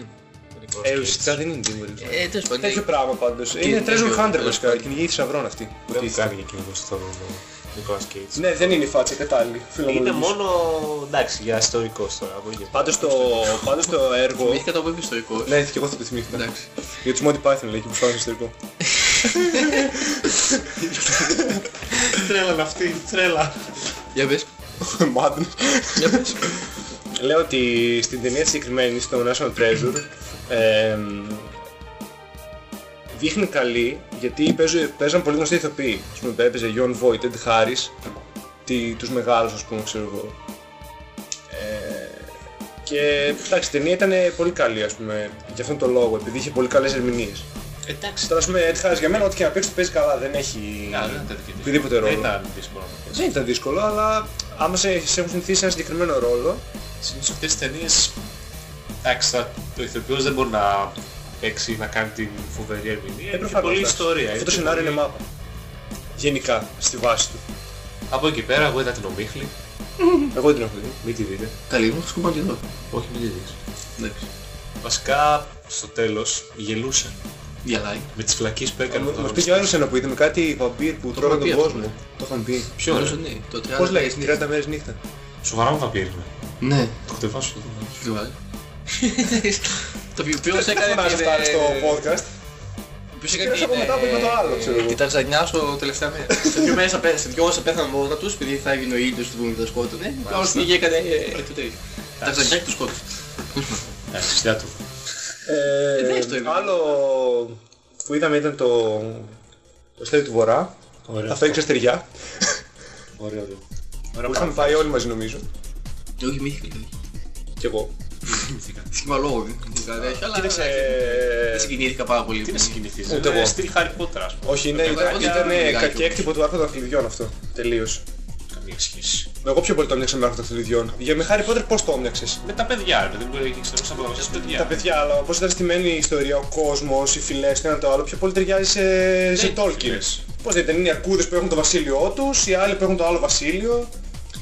ο Ε, Nicolas ουσιαστικά Cage. δεν είναι την Βορύχος. Ε, τέλος πάντων. Τέτοιο πράγμα πάντως. Και Είναι είναι treasure πιο- hunter τέλος βασικά, πάντων. κυνηγή θησαυρών αυτή. Δεν μου κάνει για κυνηγός τον Nicolas Cage. Ναι, δεν είναι η φάτσα κατάλληλη. Είναι φιλομολογής. μόνο, εντάξει, για ιστορικός τώρα. από εκεί και πέρα. Πάντως το, πάντως το έργο... Θυμήθηκα το βέβαια ιστορικό. Ναι, και εγώ θα το θυμήθηκα. Εντάξει. Για τους Monty Python λέει και που φάνε ιστορικό. Τρέλα είναι αυτή, τρέλα. Για πες. Madden. Για πες. Λέω ότι στην ταινία συγκεκριμένη, στο National Treasure, εμ, δείχνει καλή γιατί παίζουν, παίζαν πολύ γνωστοί ηθοποιοί. Ας πούμε έπαιζε John Voight, Ed Harris, τι, τους μεγάλους ας πούμε ξέρω εγώ. Ε, και εντάξει, η ταινία ήταν πολύ καλή ας πούμε για αυτόν τον λόγο, επειδή είχε πολύ καλές ερμηνείες. Εντάξει, Τώρα ας πούμε Ed Harris για μένα ό,τι και να παίξει το παίζει καλά, δεν έχει να, δεν ήταν τέτοιο. οτιδήποτε Δεν ρόλο. ήταν δύσκολο να το παίξει. Δεν ήταν δύσκολο, αλλά άμα σε, σε έχουν συνηθίσει σε ένα συγκεκριμένο ρόλο, Συνήθως αυτές τις ταινίες, εντάξει, θα- το ηθοποιός δεν μπορεί να παίξει, να κάνει την φοβερή ερμηνεία. ε, Έχει προφανώς, πολλή εντάξει. ιστορία. Αυτό το έχει σενάριο πολύ- είναι μάπα. Γενικά, στη βάση του. Από εκεί πέρα, εγώ είδα την Ομίχλη. Εγώ δεν την έχω δει. Μην τη δείτε. Καλή μου, σκουπάω και εδώ. Όχι, μην τη δεις. Εντάξει. Βασικά, στο τέλος, γελούσε. Διαλάει. Με τις φλακίες που έκανε. ο Μας πει πρωταγωνιστής. κι άλλος ένα που είδε με κάτι βαμπύρ που τρώγαν είχαμε τον πει αυτό, κόσμο. Το είχαν πει. Ποιο Νομίζω ρε; ναι. Το 30 Πώς λέγεται, μέρες 30 μέρες νύχτα. Σοβαρά μου βαμπύρι είναι. Ναι. Το χτεβάσω το δω. Διαλάει. Το ποιος Δεν έκανε φωνάζει την... αυτά στο ε, podcast; Ποιος Και έκανε από την... μετά που είπε το άλλο, ε, ξέρω εγώ. Την ταξανιά στο τελευταία μέρα. Σε δύο μέρες απέ- σε δυο ώρες απέθαναν μόνα τους επειδή θα έγινε ο ήλιος του και τα σκότωνε. Και όλος πήγε και έκανε ε, το τέτοιο. Ταξανιά και τους σκότωσε. Εντάξει, σκιά του. Ε, δες το είδα. Άλλο που είδαμε ήταν το... Το στέλι του Βορρά. Ωραίο. Αυτό έξω στεριά. Ωραίο, ωραίο. Που είχαμε πάει όλοι μαζί νομίζω. Και όχι μύθικα δηλαδή. Κι εγώ. Σχήμα λόγο δηλαδή. Αλλά Κοίταξε... δεν συγκινήθηκα πάρα πολύ. Τι να συγκινηθείς, Ούτε είναι εγώ. στυλ Harry Potter ας πούμε. Όχι, είναι, Εγώ ήταν, δεν ήταν μιλάει κακέκτυπο του άρθρου των Αχλιδιών αυτό. Τελείως. Καμία σχέση. Εγώ πιο πολύ το έμοιαξα με άρθρο των Αχλιδιών. Για με Χάρι Πότερ πώς το έμοιαξες. Με τα παιδιά, ρε παιδί μου, μπορεί να ξέρεις από τα Τα παιδιά. παιδιά, αλλά όπως ήταν στημένη η ιστορία, ο κόσμος, οι φυλές, το ένα το άλλο, πιο πολύ ταιριάζει σε, σε Ναι, Tolkien. φυλές. Πώς δεν ήταν, είναι οι αρκούδες που έχουν το βασίλειό τους, οι άλλοι που έχουν το άλλο βασίλειο,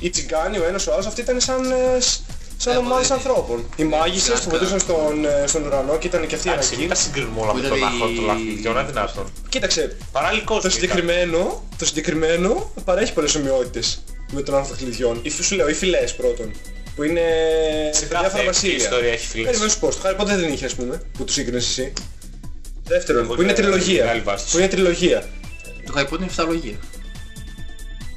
οι τσιγκάνοι, ο ένας ο άλλος, αυτοί ήταν σαν, ε, σ- σαν Ναι, ομάδες δεν- ανθρώπων. Οι μάγισσες που Φλάσκα. βοηθούσαν στον, ε, στον ουρανό και ήταν και αυτοί Εντάξει, μην αναγκοί. τα συγκρίνουμε όλα Που με ήταν τον η- άχο των αθλητιών, αδυνατόν. Κοίταξε, Παράλληλος το συγκεκριμένο, το συγκεκριμένο παρέχει πολλές ομοιότητες με τον άρθρο των Αχλιδιών. Οι, σου λέω, οι φυλές πρώτον. Που είναι Σε τα κάθε διάφορα επική βασίλεια. ιστορία έχει φυλές. Περίμενε να σου πω, στο Harry Potter δεν είχε ας πούμε, που του σύγκρινες εσύ. Δεύτερον, Εγώ που είναι και- τριλογία. μεγάλη βάση. Που είναι τριλογία. Το Harry Potter είναι φυταλογία.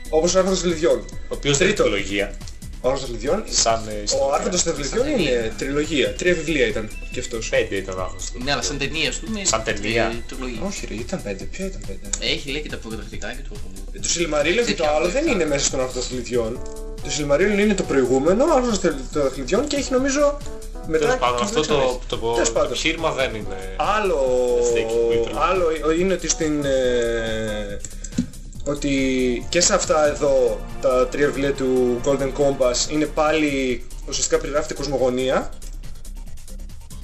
Όπως ο Άρχοντας των Λιδιών. Ο οποίος δεν είναι Τρίτο. τριλογία. Ο Άρχοντας των Λιδιών, Σαν ε, ο ιστορία. Άρχοντας των Λιδιών είναι τριλογία. Τρία βιβλία ήταν και αυτός. Πέντε ήταν ο άχος του. Ναι, αλλά σαν ταινία του είναι Σαν ταινία. ε, τριλογία. Όχι ρε, ήταν πέντε. Ποια ήταν πέντε; Έχει λέει και τα προκαταρκτικά και το... Ε, Το Σιλμαρίλιο και το Τέτοια άλλο δεν λεφτά. είναι μέσα στον Άρχοντα των Λιδιών. Το Σιλμαρίλιο είναι το προηγούμενο, ο Άρχοντας των Λιδιών και έχει νομίζω μετά... Τέλος πάντων, και αυτό δεν ξέρω. το, το, Τέλος το πάντων. επιχείρημα δεν είναι... Άλλο, Στέκει που είπε. άλλο είναι ότι στην... ε, ότι και σε αυτά εδώ τα τρία βιβλία του Golden Compass είναι πάλι ουσιαστικά περιγράφεται κοσμογονία.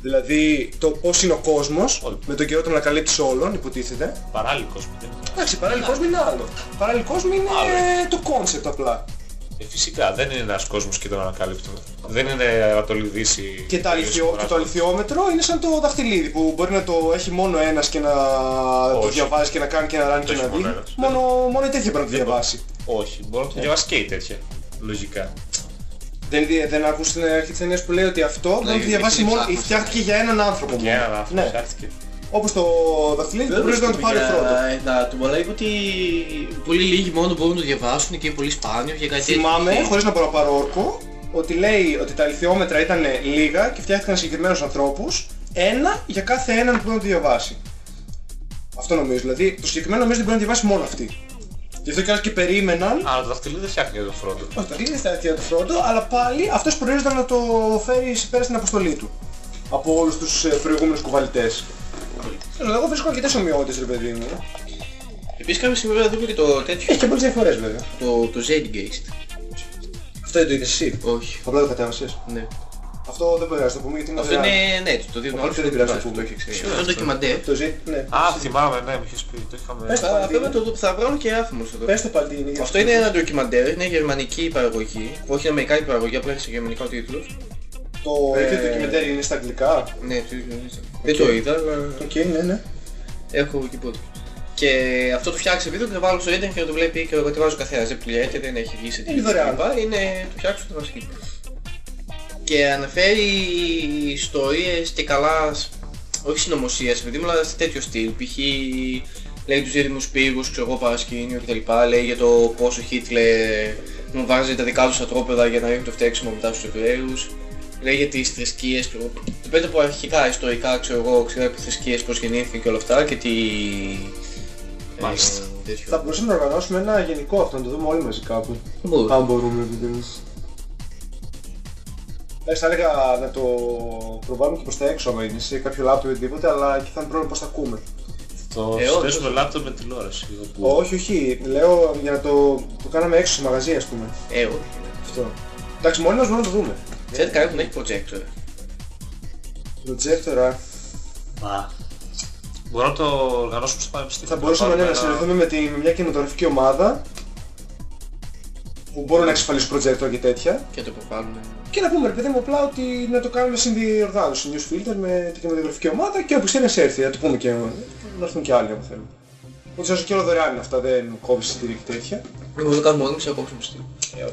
Δηλαδή το πώς είναι ο κόσμος Όλοι. με τον καιρό των ανακαλύψεις όλων υποτίθεται. Παράλληλο κόσμο δεν είναι. Εντάξει, παράλληλο κόσμο είναι άλλο. Παράλληλο κόσμο είναι Άλλο. ε, το concept απλά. Ε, φυσικά δεν είναι ένας κόσμος και τον ανακαλύπτουμε. Δεν είναι Ανατολή Δύση. Και, τα τελείως αληθιό, και το χωράσμα. αληθιόμετρο είναι σαν το δαχτυλίδι που μπορεί να το έχει μόνο ένας και να το Όχι. διαβάζει και να κάνει και να ράνει Το και έχει να δει. μόνο ένας. Μόνο, μόνο η τέτοια πρέπει να το Δεν διαβάσει. Όχι, μπορεί να το διαβάσει και η τέτοια. Λογικά. Δεν, δι- δεν άκουσες στην αρχή της ταινίας που λέει ότι αυτό μπορεί να το γιατί διαβάσει είναι μόνο, ψάχνος. φτιάχτηκε για έναν άνθρωπο Και μόνο. έναν άνθρωπο Ναι. φτιάχτηκε. Όπως το δαχτυλίδι που μπορεί να το πάρει ο Φρόντο. Να του λέει ότι πολύ λίγοι μόνο μπορούν να το διαβάσουν και είναι πολύ σπάνιο και κάτι τέτοιο. Θυμάμαι, χωρίς να μπορώ να πάρω όρκο, ότι λέει ότι τα αληθιόμετρα ήταν λίγα και φτιάχτηκαν συγκεκριμένους ανθρώπους, ένα για κάθε έναν που μπορεί να το διαβάσει. Αυτό νομίζω. Δηλαδή το συγκεκριμένο νομίζω ότι μπορεί να διαβάσει μόνο αυτή. Γι' αυτό και και περίμεναν. Αλλά το δαχτυλίδι δεν φτιάχνει για το φρόντο. Όχι, το δεν θα το φρόντο, αλλά πάλι αυτός προορίζονταν να το φέρει πέρα στην αποστολή του. Από όλους τους ε, προηγούμενους κουβαλητές. Θέλω, Εγώ βρίσκω αρκετές ομοιότητες ρε παιδί μου. Επίσης κάποια στιγμή βέβαια δούμε και το τέτοιο, Έχει και πολλές διαφορές βέβαια. το, το Zeitgeist. Αυτό δεν το είδες εσύ; Όχι. Απλά το κατέβασες; Ναι. Αυτό δεν μπορεί να το πούμε γιατί είναι Αυτό δωρεάν. είναι, ναι, το δίνω Αυτό δεν πειράζει να το το πούμε. έχει ξέρει. Αυτό το ντοκιμαντέρ; Το ζει, ναι. Α, θυμάμαι, ναι, μου είχες πει, το είχαμε... Πες το. Θα πρέπει να το θα βγάλω και άθμος εδώ. Πες το πάλι τι είναι. γιατί Αυτό είναι ένα ντοκιμαντέρ, είναι γερμανική παραγωγή, όχι αμερικάνικη παραγωγή, απλά έχει σε γερμανικό τίτλος. Το Ε, ίδιο ντοκιμαντέρ είναι στα αγγλικά; Ναι, το ίδιο είναι. Δεν το είδα, αλλά Οκ, ναι, ναι. έχω εκεί πότε. Και αυτό το φτιάξει βίντεο και το βάλω στο ίντερνετ και να το βλέπει και εγώ βάζω καθένας, δεν πληρέται, δεν έχει βγει σε Είναι δωρεάν. κλπ. Είναι το φτιάξω το βασικό. Και αναφέρει ιστορίες και καλά, σ- όχι συνωμοσίες, παιδί μου, αλλά σε τέτοιο στυλ. Π.χ. λέει τους δίδυμους πύργους, ξέρω εγώ, παρασκήνιο κτλ. Λέει για το πόσο ο Χίτλερ μου βάζει τα δικά του στρατόπεδα για να ρίχνει το φταίξιμο μετά στους Εβραίους. Λέει για τις θρησκείες, ξέρω εγώ. Το πέντε από αρχικά ιστορικά, ξέρω εγώ, ξέρω από θρησκείες πώς γεννήθηκε και όλα αυτά και τι... Μάλιστα. ε, τέτοιο. Θα μπορούσαμε να οργανώσουμε ένα γενικό αυτό, να το δούμε όλοι μαζί κάπου. Μπορούμε. Αν μπορούμε επιτέλους. Εντάξει, θα έλεγα να το προβάλλουμε και προς τα έξω άμα είναι, σε κάποιο λάπτο ή οτιδήποτε, αλλά και θα είναι πρόβλημα πώς θα ακούμε. Το Ε, συνδέσουμε όντως. λάπτοπ με τηλεόραση. εδώ που- Όχι, όχι, λέω για να το, το κάναμε έξω σε μαγαζί ας πούμε. Ε, όχι. Αυτό. Εντάξει, μόνοι μας μπορούμε να το δούμε. Ξέρετε κανένα που να έχει projector. Projector, α. Μα. Μπορώ να το οργανώσουμε στο πανεπιστήμιο. Θα μπορούσαμε ναι, να πάρουμε ένα- συνδεθούμε με, τη, με μια κινηματογραφική ομάδα που μπορούν να εξασφαλίσουν projector και τέτοια Και να το προβάλλουμε. και να πούμε ρε παιδί μου απλά ότι να το κάνουμε συνδιοργάνωση news filter με την κινηματογραφική ομάδα και όποιος θέλει να σε έρθει, να το πούμε και να έρθουν και άλλοι αν θέλουν. Ούτως όσο και όλα δωρεάν είναι αυτά, δεν κόβεις εισιτήρια και τέτοια. Εγώ το κάνω μόνοι μου σε απόψε μου στυλ.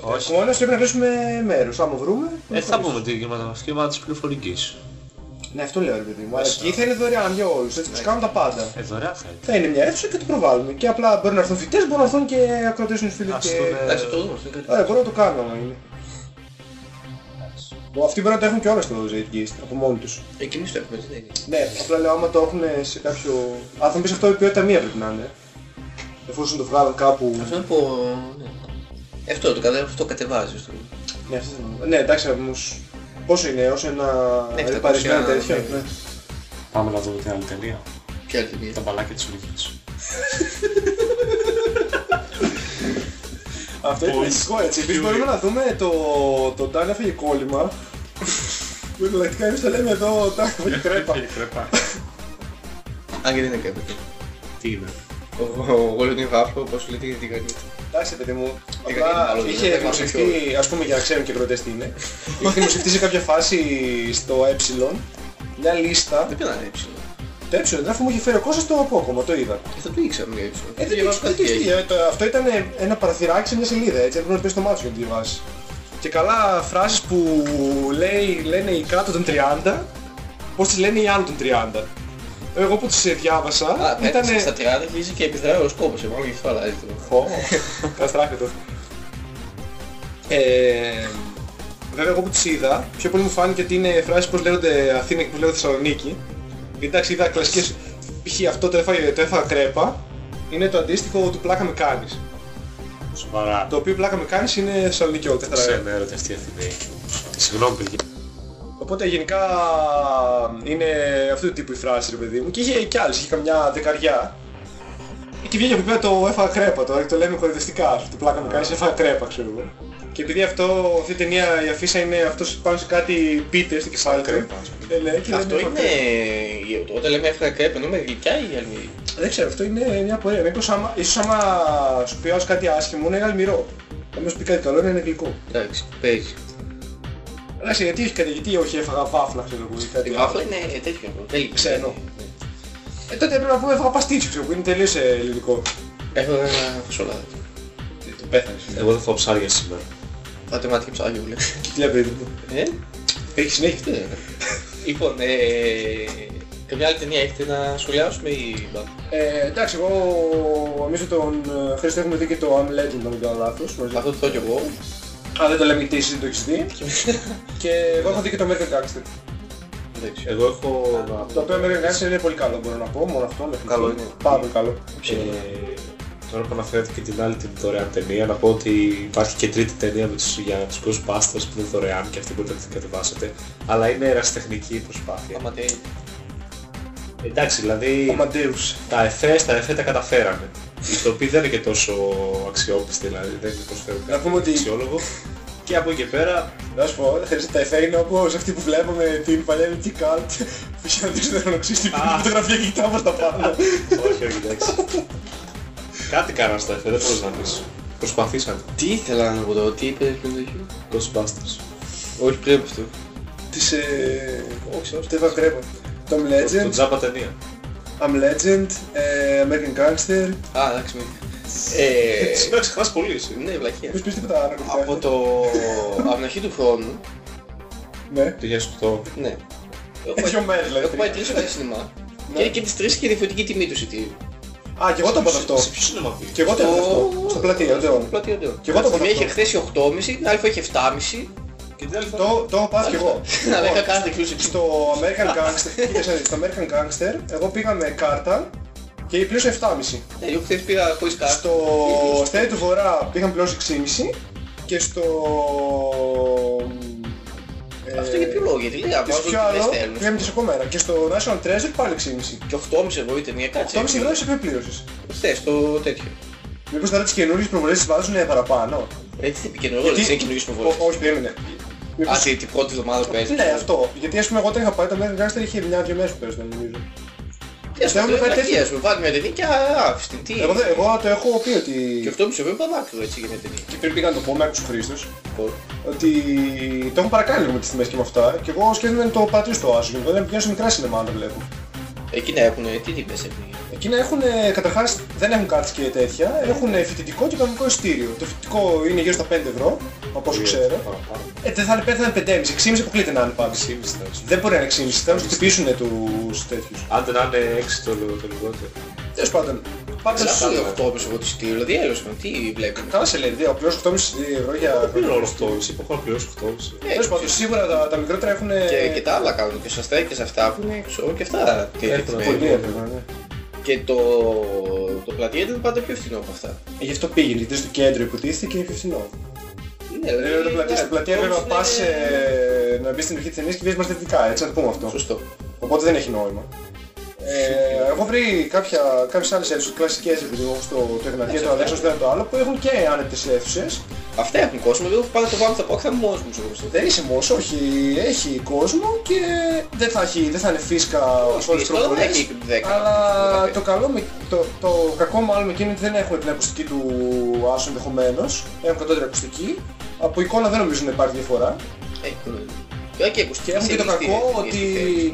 Όχι. Μόνος πρέπει να βρήσουμε μέρος, άμα βρούμε. Ε, θα πούμε την κινηματογραφική ομάδα της πληροφορικής. Ναι, αυτό λέω ρε παιδί μου. Αλλά Μέσα. εκεί θα είναι δωρεάν για όλους, έτσι τους κάνουν τα πάντα. Ε, δωρεάν θα είναι. Θα είναι μια αίθουσα και το προβάλλουμε. Και απλά μπορούν να έρθουν φοιτές, μπορούν να έρθουν και ακροτές news filter Ας και... δούμε. Εντάξει, το δούμε, αυτό είναι κάτι. Ωραία, μπορούμε να το κάνουμε άμα είναι. Μπο, Αυτοί μπορεί να το έχουν και όλα στο Zeitgeist από μόνοι τους. Εκεί εμείς το έχουμε, έτσι δεν είναι. Ναι, απλά λέω άμα το έχουν σε κάποιο... Αν θα μου πεις αυτό η ποιότητα μία πρέπει να είναι. Εφόσον το βγάλουν κάπου... Αυτό είναι από... ναι. Ε, Αυτό το, κατε- αυτό κατεβάζει. Αυτό. Ναι, αυτό θέλω. ναι, εντάξει όμως... Πόσο είναι, ως ένα Ναι, 700 παρισμένο τέτοιο. ναι. Ναι. Πάμε να δούμε την άλλη ταινία. Ποια άλλη ταινία; Τα μπαλάκια της Ολυμπίας. Αυτό είναι Πώς. φυσικό έτσι. Επίσης μπορούμε να δούμε το, το Τάν έφεγε κόλλημα. Που εναλλακτικά εμείς το λέμε εδώ Τάν έφεγε κρέπα. Κρέπα. Αν και δεν είναι κάτι. Τι είναι; Ο Γολιονί Βάφλο, πώς λέτε για την γαλλία. Εντάξει παιδί μου, Η απλά Γαλλία, είχε μάλλον, δημοσιευτεί, ας πούμε για να ξέρουν και κροτές τι είναι, είχε δημοσιευτεί σε κάποια φάση στο ε μια λίστα, Δεν πρέπει να είναι έψιλο. Το ε δεν αφού μου είχε φέρει ο Κώστας το απόκομμα, το είδα. Ε, θα το ήξερα μια έψιλο. Ε, δεν ήξερα, δεν ήξερα, ε, το- Αυτό ήταν ένα παραθυράκι σε μια σελίδα, έτσι, έπρεπε να πέσει το μάτι σου για να το διαβάσεις. Και καλά φράσεις που λέει, λένε οι κάτω των 30, πώς τις λένε οι άνω των 30. Εγώ που τις ε, διάβασα, Α, ήταν... πέταξε στα 30 αρχίζει και επιδράει ο σκόπος, εγώ γι' αυτό αλλάζει το. Ω, Καταστράφητο. Ε, βέβαια εγώ που τις είδα, πιο πολύ μου φάνηκε ότι είναι φράσεις πως λέγονται Αθήνα και πως λέγονται Θεσσαλονίκη. Γιατί εντάξει είδα κλασικές, π.χ. αυτό το έφαγε, το έφαγα κρέπα, είναι το αντίστοιχο του πλάκα με κάνεις. Σοβαρά. Το οποίο πλάκα με κάνεις είναι Θεσσαλονίκη όλη καθαρά. Ξένα ερωτευτεί Αθηναίοι. Συγγνώμη παιδιά. Οπότε γενικά είναι αυτού του τύπου η φράση ρε παιδί μου και είχε και άλλες, είχε καμιά δεκαριά. Και βγήκε από πέρα το έφαγα κρέπα, το, το λέμε χορευτικά, το πλάκα με κάνεις έφαγα κρέπα ξέρω εγώ. Και επειδή αυτό, αυτή η ταινία η αφίσα είναι αυτός πάνω σε κάτι πίτες στο κεφάλι του. κρέπα, ας πούμε. Ε, ναι, και Αυτό λέμε, είναι... Όταν λέμε έφερα κρέπα, εννοούμε γλυκιά ή αλμυρή. Δεν ξέρω, αυτό είναι μια πορεία. Μήπως άμα, ίσως άμα σου πει άλλος κάτι άσχημο είναι αλμυρό. Αν σου πει κάτι καλό είναι γλυκό. Εντάξει, παίζει. Αλλά σε γιατί όχι κάτι, γιατί όχι έφαγα βάφλα ξέρω εγώ ή κάτι Η άλλο. βάφλα είναι τέτοιο, δεν λείπει. Ξένο. Ε, τότε έπρεπε να πούμε έφαγα παστίτσιο ξέρω που είναι τελείως ε, ελληνικό. Έχω ένα φασολάδι. Το πέθανες. Εγώ δεν φάω ψάρια σήμερα. Πάτε μάτι και ψάρια μου Τι λέει παιδί μου; Ε, Έχει συνέχεια. τι είναι. Λοιπόν, ε, καμιά άλλη ταινία έχετε να σχολιάσουμε ή... μπα; Ε, εντάξει, εγώ νομίζω τον ε, Χρήστο έχουμε δει και το I'm Legend, αν δεν κάνω λάθος. μαζί. Αυτό το δω κι εγώ. Α, δεν το λέμε γιατί εσύ δεν το έχεις δει. και εγώ έχω δει και το American Gangster. Εντάξει. Εγώ έχω... Το οποίο American Gangster είναι πολύ καλό, μπορώ να πω, μόνο αυτό. μέχρι Καλό εκεί. είναι. Πάρα πολύ καλό. Ε, τώρα που αναφέρετε και την άλλη την δωρεάν ταινία, να πω ότι υπάρχει και τρίτη ταινία με τους, για τους Ghostbusters που είναι δωρεάν και αυτή μπορείτε να την κατεβάσετε. Αλλά είναι ερασιτεχνική προσπάθεια. Αματέι. Εντάξει, δηλαδή Ο Μαντέους. τα εφέ, τα εφέ τα καταφέρανε. Η τοπή δεν είναι και τόσο αξιόπιστη, δηλαδή δεν είναι τόσο Να πούμε ότι- αξιόλογο. Και από εκεί και πέρα, Να σου πω, χρειάζεται τα εφέ είναι όπως αυτή που βλέπουμε την παλιά ελληνική καλτ που είχε να δείξει το χρονοξύστη την Α. φωτογραφία και κοιτάμε προς τα πάνω. όχι, όχι, εντάξει. Κάτι κάνανε στα εφέ, δεν μπορείς να πεις. Προσπαθήσανε. Τι ήθελα να πω τώρα, τι είπες πριν το τέτοιο. Ghostbusters. Όχι πρέπει αυτό. Της... ε, Όχι, όχι, δεν κρέπω. Tom Το Legend, τζάμπα ταινία. I'm Legend, ε, American Gangster. Α, εντάξει μην. Ε, Σήμερα ξεχάσει πολύ εσύ. ναι, βλακία. Μήπως πεις τίποτα ναρκωτικά. Από το... από την αρχή του χρόνου, Ναι. Το 2008. ναι. Έχω Ε, πάει- Δύο μέρες δηλαδή. Έχω πάει τρεις φορές σινεμά. Ναι. Και και τις τρεις και διαφορετική τιμή του εισιτήριου. Α, και εγώ το είπα αυτό. Σε ποιο σινεμά πήγες; Και εγώ το είπα αυτό. Στο πλατείο, Οντεόν. Πλατείο Ντεόν. Και εγώ το Τη μία είπα είχε αυτό. χθέσει 8.30, την άλλη φορά είχε 7.30. Και την άλλη φορά. Το, το έχω πάθει κι εγώ. Αλλά είχα Λοιπόν, κάνει exclusive. Στο American Gangster, κοίταξε να δεις, στο American Gangster, εγώ πήγα με κάρτα και πλήρωσε 7,5. Ναι, εγώ χθες πήγα χωρίς κάρτα. Στο Στέλι του Βορρά πήγαν πληρώσει 6,5 και στο... ε, Αυτό για ποιο λόγο, γιατί λέει Και από στο άλλο ποιο δεν άλλο στέλνουν. πήγαμε και σε κομμένα. Και στο National Treasure πάλι 6,5. Και 8.30 ευρώ η ταινία κάτσε. 8,5 ευρώ σε ποιο πλήρωσες. Χθες το τέτοιο. Μήπως τώρα τις καινούργιες προβολές τις βάζουν παραπάνω. Ε, τι επικοινωνώ, δεν είναι καινούργιες προβολές. Ό- Όχι, περίμενε. Α, Μήπως- τι- την πρώτη εβδομάδα που παίζει. Ναι, αυτό. Γιατί ας πούμε εγώ όταν είχα πάει το American Gangster είχε μια-δυο μέρες που παίζονταν νομίζω. Τι ας πούμε, Πιστεύω κάτι βλακία, τέτοιο. ας πούμε, βάλει μια ταινία και άφηστη. Τι. Εγώ, δεν- εγώ το έχω πει ότι... Και 8.30 ευρώ είναι πανάκριβο έτσι για μια ταινία. Και πριν πήγα να το πω με άκουσε ο Χρήστος, Πώς. ότι το έχω παρακάνει λίγο με τις τιμές και με αυτά και εγώ σκέφτομαι να το πατήσω στο Άσο, γιατί δεν πηγαίνω σε μικρά σινεμά να το βλέπω. Εκεί να έχουν, τι τιμές έχουν. Εκείνα έχουν, καταρχάς δεν έχουν κάρτες και τέτοια, έχουν φοιτητικό και κανονικό ειστήριο. Το φοιτητικό είναι γύρω στα 5 ευρώ, από όσο ξέρω. Παραπάνω. Ε, δεν θα είναι 5, θα είναι 5,5, 6,5 αποκλείται να είναι πάντως. Σύμβηση θα είσαι. Δεν μπορεί να είναι 6,5, θα τους χτυπήσουν τους τέτοιους. Άντε να είναι 6 το, το λιγότερο. Τέλος πάντων, πάντως... Αλλά σου 8.30 ευρώ το εισιτήριο, δηλαδή έλωσαν, τι βλέπουν. Καλά σε λέει, δύο, πληρώσω 8,5 ευρώ για... Δεν είναι όλο αυτό, εσύ που έχω πληρώσει 8,5. Ε, Τέλος πάντων, σίγουρα τα, τα μικρότερα έχουν... Και, και τα άλλα κάνουν, και στα αστέρια και σε αυτά που είναι ξέρω και αυτά. τι- Έχουν τι- Πολύ τι- εύκολα, ναι. Και το, το πλατεία ήταν πάντα πιο φθηνό από αυτά. Ε, Γι' αυτό πήγαινε, γιατί στο κέντρο υποτίθεται και είναι πιο φθηνό. Ναι, Δηλαδή το πλατεία, στο πλατεία πρέπει να πας ε, να μπεις στην αρχή της ταινίας και βγαίνεις μαστευτικά, έτσι να το πούμε αυτό. Σωστό. Οπότε δεν έχει νόημα. Ε, έχω βρει κάποια, κάποιες άλλες αίθουσες κλασικές επειδή εγώ στο το Εγνατία, το Αλέξανδρο, το ένα το άλλο που έχουν και άνετες αίθουσες. Αυτά έχουν κόσμο, εγώ πάντα το βάλω θα πω, θα είμαι μόνος μου ξέρω. Δεν είσαι μόνος, όχι, έχει κόσμο και δεν θα, έχει, δεν θα είναι φίσκα σε όλες τις φίσκα, δεν προβολές. έχει 10, Αλλά 15. το, καλό με, το, το κακό μάλλον με εκείνο είναι ότι δεν έχουμε την ακουστική του Άσου ενδεχομένως. Έχουν κατώτερη ακουστική. Από εικόνα δεν νομίζω να υπάρχει διαφορά. Έχουν. Και όχι ακουστική. Και έχουν και το κακό ότι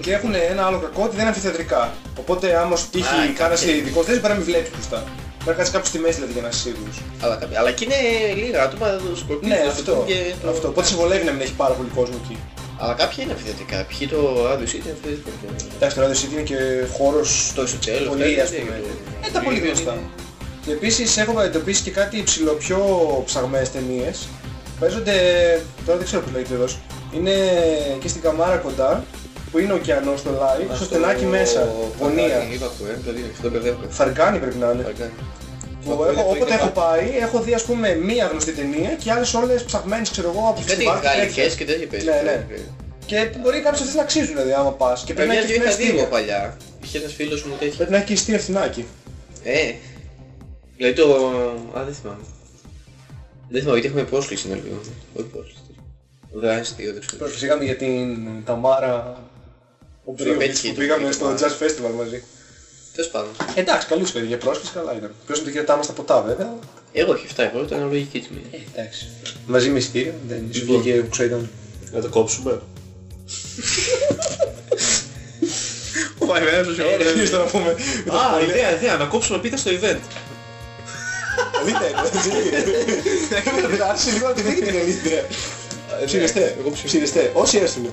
και έχουν ένα άλλο κακό ότι δεν είναι αμφιθεατρικά. Οπότε άμα σου τύχει Α, κάνας κάποια. ειδικός δεν μπορεί να μην βλέπεις μπροστά. Πρέπει να κάτσεις κάπου στη μέση δηλαδή για να είσαι σίγουρος. Αλλά, κάποια- αλλά εκεί είναι λίγα άτομα, το σκορπίζει. Ναι, το αυτό. και το- αυτό. Οπότε σε βολεύει να μην έχει πάρα πολύ κόσμο εκεί. Αλλά κάποια είναι αμφιθετικά. Π.χ. το Radio City είναι αμφιθετικό. Εντάξει, το Radio City είναι και χώρος Το Ισοτέλο, πολύ ας πούμε. Ε, τα πολύ γνωστά. Και επίσης έχω εντοπίσει και κάτι ψηλό πιο ψαγμένες ταινίες. Παίζονται, τώρα δεν ξέρω πώς λέγεται εδώ, είναι και στην καμάρα κοντά, που είναι ο ωκεανός στο live, στο στενάκι μέσα, γωνία. Είπα που, ε, δηλαδή αυτό μπερδεύω. Φαργκάνι πρέπει να είναι. Που έχω, όποτε έχω πάει, έχω δει ας πούμε μία γνωστή ταινία και άλλες όλες ψαγμένες ξέρω εγώ από Κάτι φεστιβάλ και γαλλικές τέτοια. και τέτοια παίζεις. Ναι, ναι. Και μπορεί κάποιες αυτές να αξίζουν δηλαδή άμα πας. Και πρέπει να Μια έχεις δυο και είχα δει εγώ ειστήρια. παλιά. Είχε ένας φίλος μου τέτοιο. Πρέπει να έχεις και ειστήρια φθηνάκι. Ε, δηλαδή το... Α, δεν θυμάμαι. Δεν θυμάμαι γιατί έχουμε πρόσκληση να λίγο. Όχι πρόσκληση. Δράση, τι δεν ξέρω. Τώρα φυσικά για την Ταμάρα Ομπρίοβιτς Πέτυχε που το πήγαμε φestival. στο Jazz Festival μαζί. Τέλος πάντων. Εντάξει, καλούς παιδί, για πρόσκληση καλά ήταν. Ποιος με το χαιρετάμε στα ποτά βέβαια. Εγώ όχι 7 ευρώ, ήταν λογική τιμή. Εντάξει. Μαζί με εισιτήριο, δεν σου Λοιπόν. βγήκε που ξέρω ήταν. Να το κόψουμε. Ο Εμέρος Ε, ρε, ήρθε να πούμε. Α, ιδέα, ιδέα, να κόψουμε πίτα στο event. Αλήθεια είναι, έτσι. Άρχισε λίγο να τη δείχνει την αλήθεια. Ψηρεστέ, Εγώ ψηρεστέ. ψηρεστέ. Όσοι έρθουν.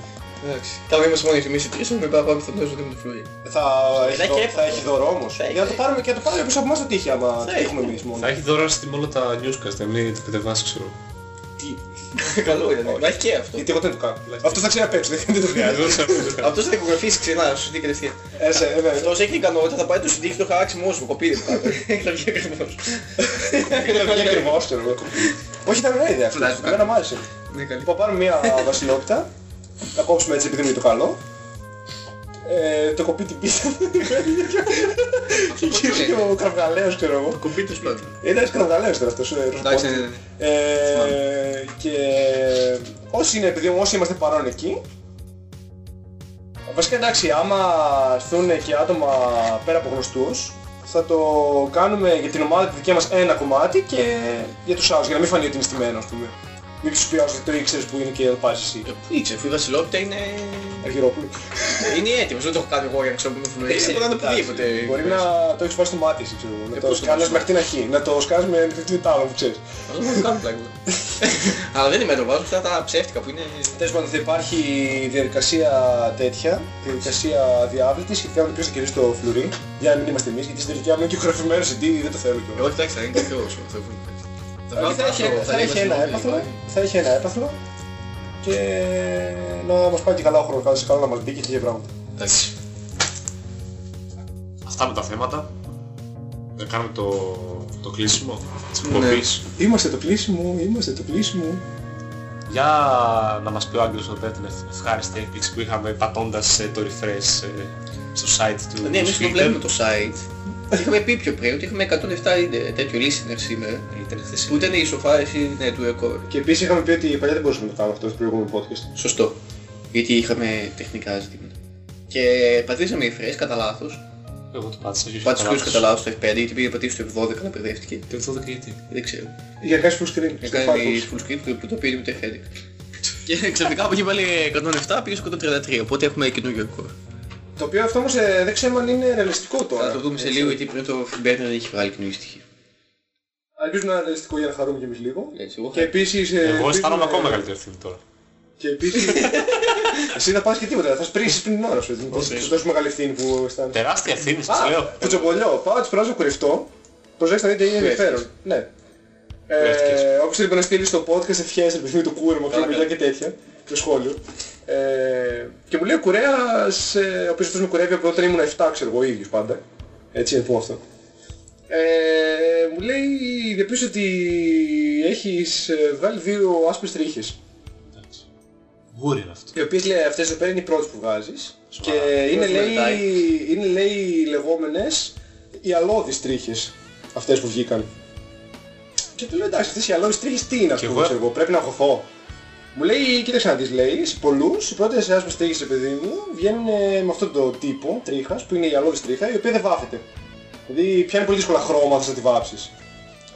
Εντάξει. Καλά είμαστε μόνοι εμείς οι τρεις, με πάμε θα το ζωτή με το φλουρί. Θα έχει έχει δω- έπαθο. θα έχει δώρο όμως. Θα έχει. Για να το πάρουμε και να το πάρουμε πίσω από εμάς το τύχει άμα Θα το έχει. έχουμε εμείς μόνο. Θα έχει δώρα στην όλα τα newscast, να μην το κατεβάσει, ξέρω. Τι; Καλό ήταν. Υπάρχει και αυτό. Γιατί εγώ δεν το κάνω. Αυτός θα ξέρει απ' έξω, δεν το χρειάζεται. Αυτός θα ηχογραφήσει ξανά στο CD κατευθείαν. Ε, σε- ε, ναι. Αυτός έχει ικανότητα, θα πάει το CD και το χαράξει μόνος του, κοπεί δεν κάτω. Έχει να βγει ακριβώς. Είναι πολύ ακριβώς, ξέρω εγώ. Όχι, ήταν ωραία ιδέα αυτό. Φυλάζει το Εμένα μ' άρεσε. Ναι, καλή. Λοιπόν, πάρουμε μια βασιλόπιτα. Να κόψουμε έτσι επειδή μου είναι το καλό. Ε, το κοπεί την πίτα. Και γύρω και ο κραυγαλαίος, ξέρω εγώ. Κοπεί το σπίτι. Είναι ένας κραυγαλαίος τώρα αυτός. ε, Εντάξει, ναι, ρωσοπότης. ναι, ναι. Ε, και όσοι είναι, επειδή όσοι είμαστε παρόν εκεί, βασικά εντάξει, άμα έρθουν και άτομα πέρα από γνωστούς, θα το κάνουμε για την ομάδα τη δικιά μας ένα κομμάτι και για τους άλλους, για να μην φανεί ότι είναι στημένος, ας πούμε. Μην τους πιάσω ότι το ήξερες που είναι και το πάρεις εσύ. Ήξερε, η βασιλόπιτα είναι... Αργυρόπουλο. Είναι έτοιμος, δεν το έχω κάνει εγώ για να ξέρω που είναι φλουρί. Ε, Μπορεί να είναι οπουδήποτε. Μπορεί να το έχεις πάρει στο μάτι εσύ, ξέρω εγώ. Να Ε, το πώς το σκάνεις βάζω. μέχρι την αρχή. Να το σκάνεις με την τάλο που ξέρεις. Αυτό δεν το κάνω πλάκα. Αλλά δεν είναι το βάζω αυτά τα ψεύτικα που είναι... Τέλος πάντων θα υπάρχει διαδικασία τέτοια, διαδικασία διάβλητης και θέλουμε ποιος θα κερδίσει το φλουρί. Για να μην είμαστε εμείς, γιατί στην τελική άμα είναι και γραφημένο CD δεν το θέλω κιόλας. Εγώ εντάξει, θα είναι και θεός. Θα Δηλαδή θα, έχει, θα, έχει ένα έπαθλο, θα έχει ένα έπαθλο και να μας πάει και καλά ο χρόνος, καλά να μας μπει και τέτοια πράγματα. Εντάξει. Αυτά με τα θέματα. Να κάνουμε το, το κλείσιμο της Ναι. εκπομπής. Είμαστε το κλείσιμο, είμαστε το κλείσιμο. Για να μας πει ο Άγγελος εδώ πέρα την ευχ- ευχάριστη έκπληξη που είχαμε πατώντας ε, το refresh ε, στο site του Ναι, εμείς το Newsfilter. βλέπουμε το site. Είχαμε πει πιο πριν ότι είχαμε 107 ίντε- τέτοιο listener σήμερα. Ήταν χθες. Που ήταν η σοφάρεση ναι, του record. Και επίσης είχαμε πει ότι παλιά δεν μπορούσαμε να το κάνουμε αυτό στο προηγούμενο podcast. Σωστό. Γιατί είχαμε τεχνικά ζητήματα. Και πατήσαμε refresh κατά λάθος. Εγώ το πάτησα. όχι, Πάτησε κατά ποιος κατά λάθος το F5 γιατί πήγε πατήσει το F12 να μπερδεύτηκε. Το 12 γιατί; Δεν ξέρω. Για να κάνεις full screen. στο Έκανε Firefox. full script που το πήρε με το F11. Και ξαφνικά από εκεί πάλι 107 πήγε στο 133, οπότε έχουμε καινούργιο record. Το οποίο αυτό όμως ε, δεν ξέρουμε αν είναι ρεαλιστικό τώρα. Θα το δούμε σε Έτσι. λίγο γιατί πριν το Filberner δεν έχει βγάλει καινούργιο στοιχείο. Ελπίζουμε να είναι ρεαλιστικό για να χαρούμε κι εμείς λίγο. Έτσι, εγώ Και θα... επίσης... ε, Εγώ ελπίζουμε- αισθάνομαι ακόμα μεγαλύτερη ευθύνη τώρα. Και επίσης... Εσύ θα πας και τίποτα, θα σπρίσεις πριν την ώρα σου. έτσι. Όχι. Σου τόσο μεγάλη ευθύνη που αισθάνεσαι. Τεράστια ευθύνη σας Α, λέω. κουτσομπολιό. Πάω της περάσω κρυφτό. Προσέξτε να δείτε είναι ενδιαφέρον. Ναι. Ε, Βρέθηκες. όποιος θέλει να στείλει στο podcast ευχές, ελπίζω το κούρεμα, Καλά, και και τέτοια, το σχόλιο. Ε, και μου λέει ο κουρέας, ε, ο οποίος αυτός με κουρεύει από όταν ήμουν 7, ξέρω εγώ, ίδιος πάντα. Έτσι είναι που αυτό. Ε, μου λέει, διαπίστω ότι έχεις ε, βγάλει δύο άσπρες τρίχες. Εντάξει. Γούρι είναι αυτό. Οι οποίες λέει αυτές εδώ πέρα είναι οι πρώτες που βγάζεις και Σοβαρά. είναι Πρώτες λέει, μελετάει. είναι λέει οι λεγόμενες οι αλώδεις τρίχες αυτές που βγήκαν. Και του λέω εντάξει αυτές οι αλώδεις τρίχες τι είναι Και αυτό εγώ- ξέρω εγώ, πρέπει να αγχωθώ. Μου λέει κοίταξε να τις λέει, σε πολλούς οι πρώτες άσπρες τρίχες ρε παιδί μου βγαίνουν ε, με αυτόν τον τύπο τρίχας που είναι η αλώδης τρίχα η οποία δεν βάφεται. Δηλαδή πιάνει πολύ δύσκολα χρώμα θες να τη βάψεις.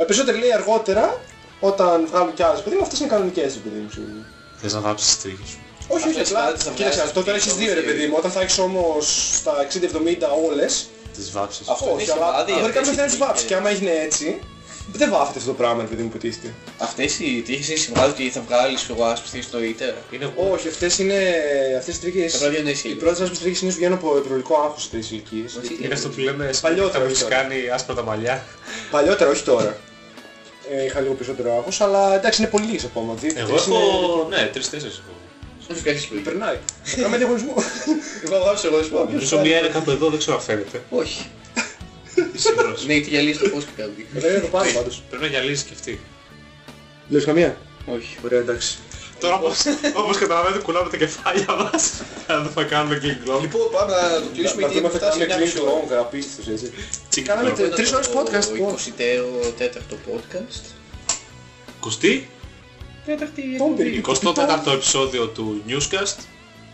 Οι περισσότεροι λέει αργότερα όταν βγάλουν κι άλλες παιδί μου αυτές είναι κανονικές ρε παιδί μου σίγουρα. Θες να βάψεις τις τρίχες σου. Όχι, όχι, Αυτές απλά. πάντα τις θα Κοίταξε, βγάζεις αυτό τώρα πίσω, έχεις δύο ρε όμως, παιδί μου. Όταν θα έχεις όμως στα 60-70 όλες, Τις βάψεις. αυτό είναι όχι, αλλά σημάδι, αν δεν αυτές κάποιος οι θέλει να τις βάψεις. τρίχες. Και άμα έγινε έτσι, δεν βάφεται αυτό το πράγμα ρε παιδί μου που τίθεται. Αυτές οι τρίχες είναι σημάδι ότι θα βγάλεις εγώ άσπρες νωρίτερα. Είναι γούρι. Όχι, αυτές είναι... αυτές οι τρίχες... Θα πρέπει να είναι εσύ. Οι πρώτες άσπρες τρίχες συνήθως βγαίνουν από επιρρολικό άγχος στις ηλικίες. Όχι. Είναι αυτό που λέμε Παλιότερα, που όχι έχεις τώρα. κάνει άσπρα τα μαλλιά. Παλιότερα, όχι τώρα. Ε, είχα λίγο περισσότερο άγχος, αλλά εντάξει είναι πολύ λίγες ακόμα. Δύο, Εγώ τρεις είναι- έχω... Ναι, τρεις-τέσσερις έχω. Όχι κάνεις πλήρη. Περνάει. Θα Κάνουμε διαγωνισμό. Εγώ αγάπησα εγώ σπάω. Νομίζω μία είναι κάπου εδώ, δεν ξέρω αν φαίνεται. Όχι. Είσαι σίγουρος. Ναι, γιατί γυαλίζει το φως και κάτι. Δεν είναι το πάνω πάντως. Πρέπει να γυαλίζεις και αυτή. Λες καμία; Όχι. Ωραία, εντάξει. Τώρα όπως, όπως καταλαβαίνετε κουλάμε τα κεφάλια μας. Να δούμε κάνουμε King Long. Λοιπόν, πάμε να το κλείσουμε Να γιατί δούμε έχουμε θα φτάσει κάνουμε μια clean μισή ώρα. long, απίστευτος έτσι. Chicken Κάναμε Long. τε- τρεις ώρες podcast, Το λοιπόν. 24ο podcast. Κωστή, Τέταρτη Τον εκπομπή. περίπου. 24ο επεισόδιο του Newscast.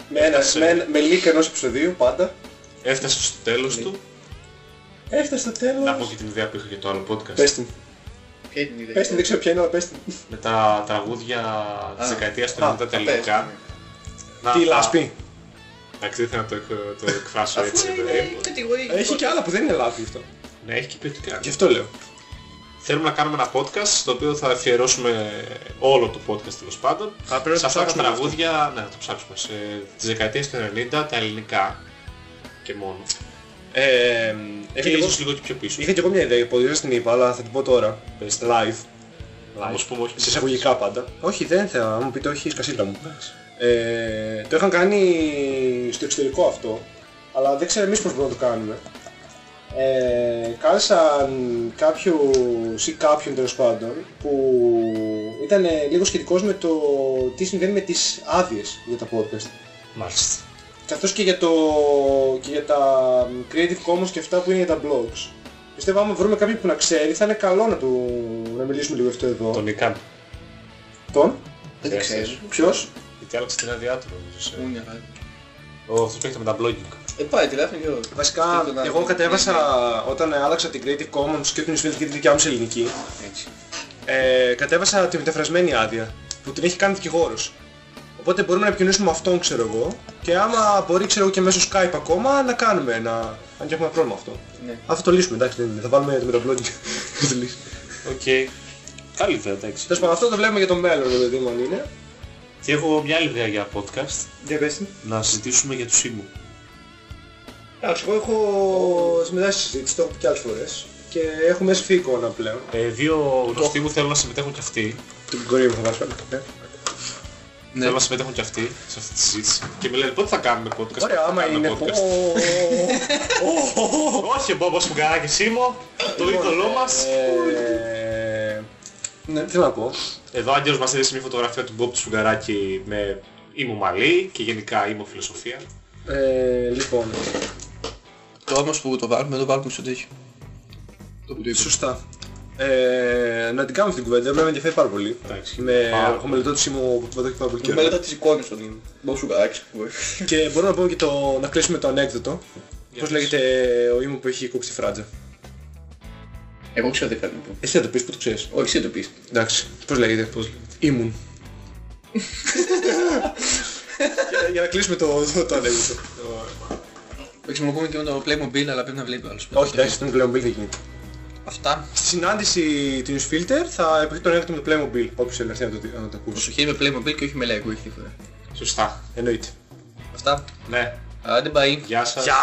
Με, ένα, Έφτασε. με, με link ενός επεισοδίου πάντα. Έφτασε στο τέλος του. Έφτασε στο τέλος. Να πω και την ιδέα που είχα για το άλλο podcast. Πες την. Ποια είναι η ιδέα; Πες την, δεν ξέρω ποια είναι, αλλά πες την. Με τα τραγούδια της Α, δεκαετίας του α, 90 τα Θα ελληνικά. πέσουμε. Να, Τι τα- λάσπη. Εντάξει, δεν θέλω να το, εκ- το εκφράσω Αφού έτσι. είναι παιδί μου. κατηγορία. Έχει και άλλα που δεν είναι λάθη αυτό. Ναι, έχει και ποιοτικά. Γι' αυτό λέω. Θέλουμε να κάνουμε ένα podcast στο οποίο θα αφιερώσουμε όλο το podcast τέλος πάντων. Α, πρέπει να σε το αυτά τα ψάξουμε τραγούδια, ναι, να το ψάξουμε, σε τις δεκαετίες του 90, τα ελληνικά και μόνο. Ε, Και είχα, και εγώ, ίσως λίγο και πιο πίσω. είχα και εγώ μια ιδέα, που δεν την είπα, αλλά θα την πω τώρα. Πες. Live. Όμως πούμε όχι. Σε εισαγωγικά πάντα. Όχι, δεν θα μου πείτε όχι, σκασίλα μου. Ε, το είχαν κάνει στο εξωτερικό αυτό, αλλά δεν ξέρω εμείς πώς μπορούμε να το κάνουμε. Ε, κάλεσαν κάποιους ή κάποιον τέλος πάντων που ήταν λίγο σχετικός με το τι συμβαίνει με τις άδειες για τα podcast. Μάλιστα. Καθώς και για, το, και για τα Creative Commons και αυτά που είναι για τα blogs. Πιστεύω άμα βρούμε κάποιον που να ξέρει θα είναι καλό να, του, να μιλήσουμε λίγο αυτό εδώ. Τον Ικάν. Τον; Δεν το ξέρω. Ποιος; Γιατί άλλαξε την άδειά του νομίζω. σε- Μου είναι αγάπη. Ο, αυτός που έχετε με τα blogging. Ε, πάει τηλέφωνο και εγώ. Βασικά, Σκέφτομαι να- εγώ κατέβασα όταν άλλαξα την Creative Commons και την Ισφίλτη και τη δικιά μου σε ελληνική. Έτσι. Ε, κατέβασα τη μεταφρασμένη άδεια που την έχει κάνει δικηγόρος. Οπότε μπορούμε να επικοινωνήσουμε με αυτόν, ξέρω εγώ, και άμα μπορεί, ξέρω εγώ, και μέσω Skype ακόμα να κάνουμε ένα. Αν και έχουμε πρόβλημα αυτό. Ναι. Αυτό το λύσουμε, εντάξει, δεν είναι. Θα βάλουμε το μεταπλόγγι. Θα το λύσουμε. Οκ. Καλή ιδέα, εντάξει. Τέλος πάντων, αυτό το βλέπουμε για το μέλλον, ρε παιδί μου, αν είναι. Και έχω μια άλλη ιδέα για podcast. Για πες τι. Να συζητήσουμε για τους ήμου. Εντάξει, εγώ έχω συμμετάσχει στη συζήτηση, το έχω πει και άλλες φορές. Και έχουμε έσφυ εικόνα πλέον. Ε, δύο γνωστοί μου θέλουν να συμμετέχουν κι αυτοί. Την κορία μου θα βάσω. Ναι. Ναι. Θέλουν να συμμετέχουν κι αυτοί σε αυτή τη συζήτηση. Και με λένε πότε θα κάνουμε podcast; Ωραία, πότε θα άμα κάνουμε είναι. podcast. Όχι ο Μπόμπος Φουγκαράκης Σίμω, το είδωλό μας. Ε, Ναι, τι να πω. Εδώ ο Άγγελος μας έδειξε μια φωτογραφία του Μπομπ του Σφουγγαράκη με ήμου μαλλί και γενικά ήμου φιλοσοφία. Ε, λοιπόν, Το όμως που το βάλουμε, το βάλουμε στο τέτοιο. Το που το είπα. σωστά. Ε, να την κάνουμε αυτή την κουβέντα, με ενδιαφέρει πάρα πολύ. Εντάξει. Είμαι Πάρα έχω μελετώ του Σίμω που το έχει πάρα πολύ Και καιρό. μελέτα τις εικόνες των ήμουν. Μπω σου καράκι. Και μπορούμε να πούμε και το, να κλείσουμε το ανέκδοτο. Για Πώς πες. λέγεται ο ήμου που έχει κόψει τη φράτζα; Εγώ ξέρω τι θέλω να πω. Εσύ θα το πεις που το ξέρεις. Όχι, εσύ το πεις. Εντάξει, πώς λέγεται. Πώς λέγεται. Ήμουν. για, για να κλείσουμε το, το, το ανέκδοτο. Χρησιμοποιούμε και με το Playmobil, αλλά πρέπει να βλέπει ο άλλος. Όχι, εντάξει, τον Playmobil δεν γίνεται. Αυτά. Στη συνάντηση του Newsfilter θα επεκτείνω τον ανέκδοτο με το Playmobil, όποιος θέλει να έρθει να το, να το ακούσει. Προσοχή με Playmobil και όχι με Lego ήρθε η φορά. Σωστά. Εννοείται. Αυτά. Ναι. Άντε bye. Γεια σας. Γεια!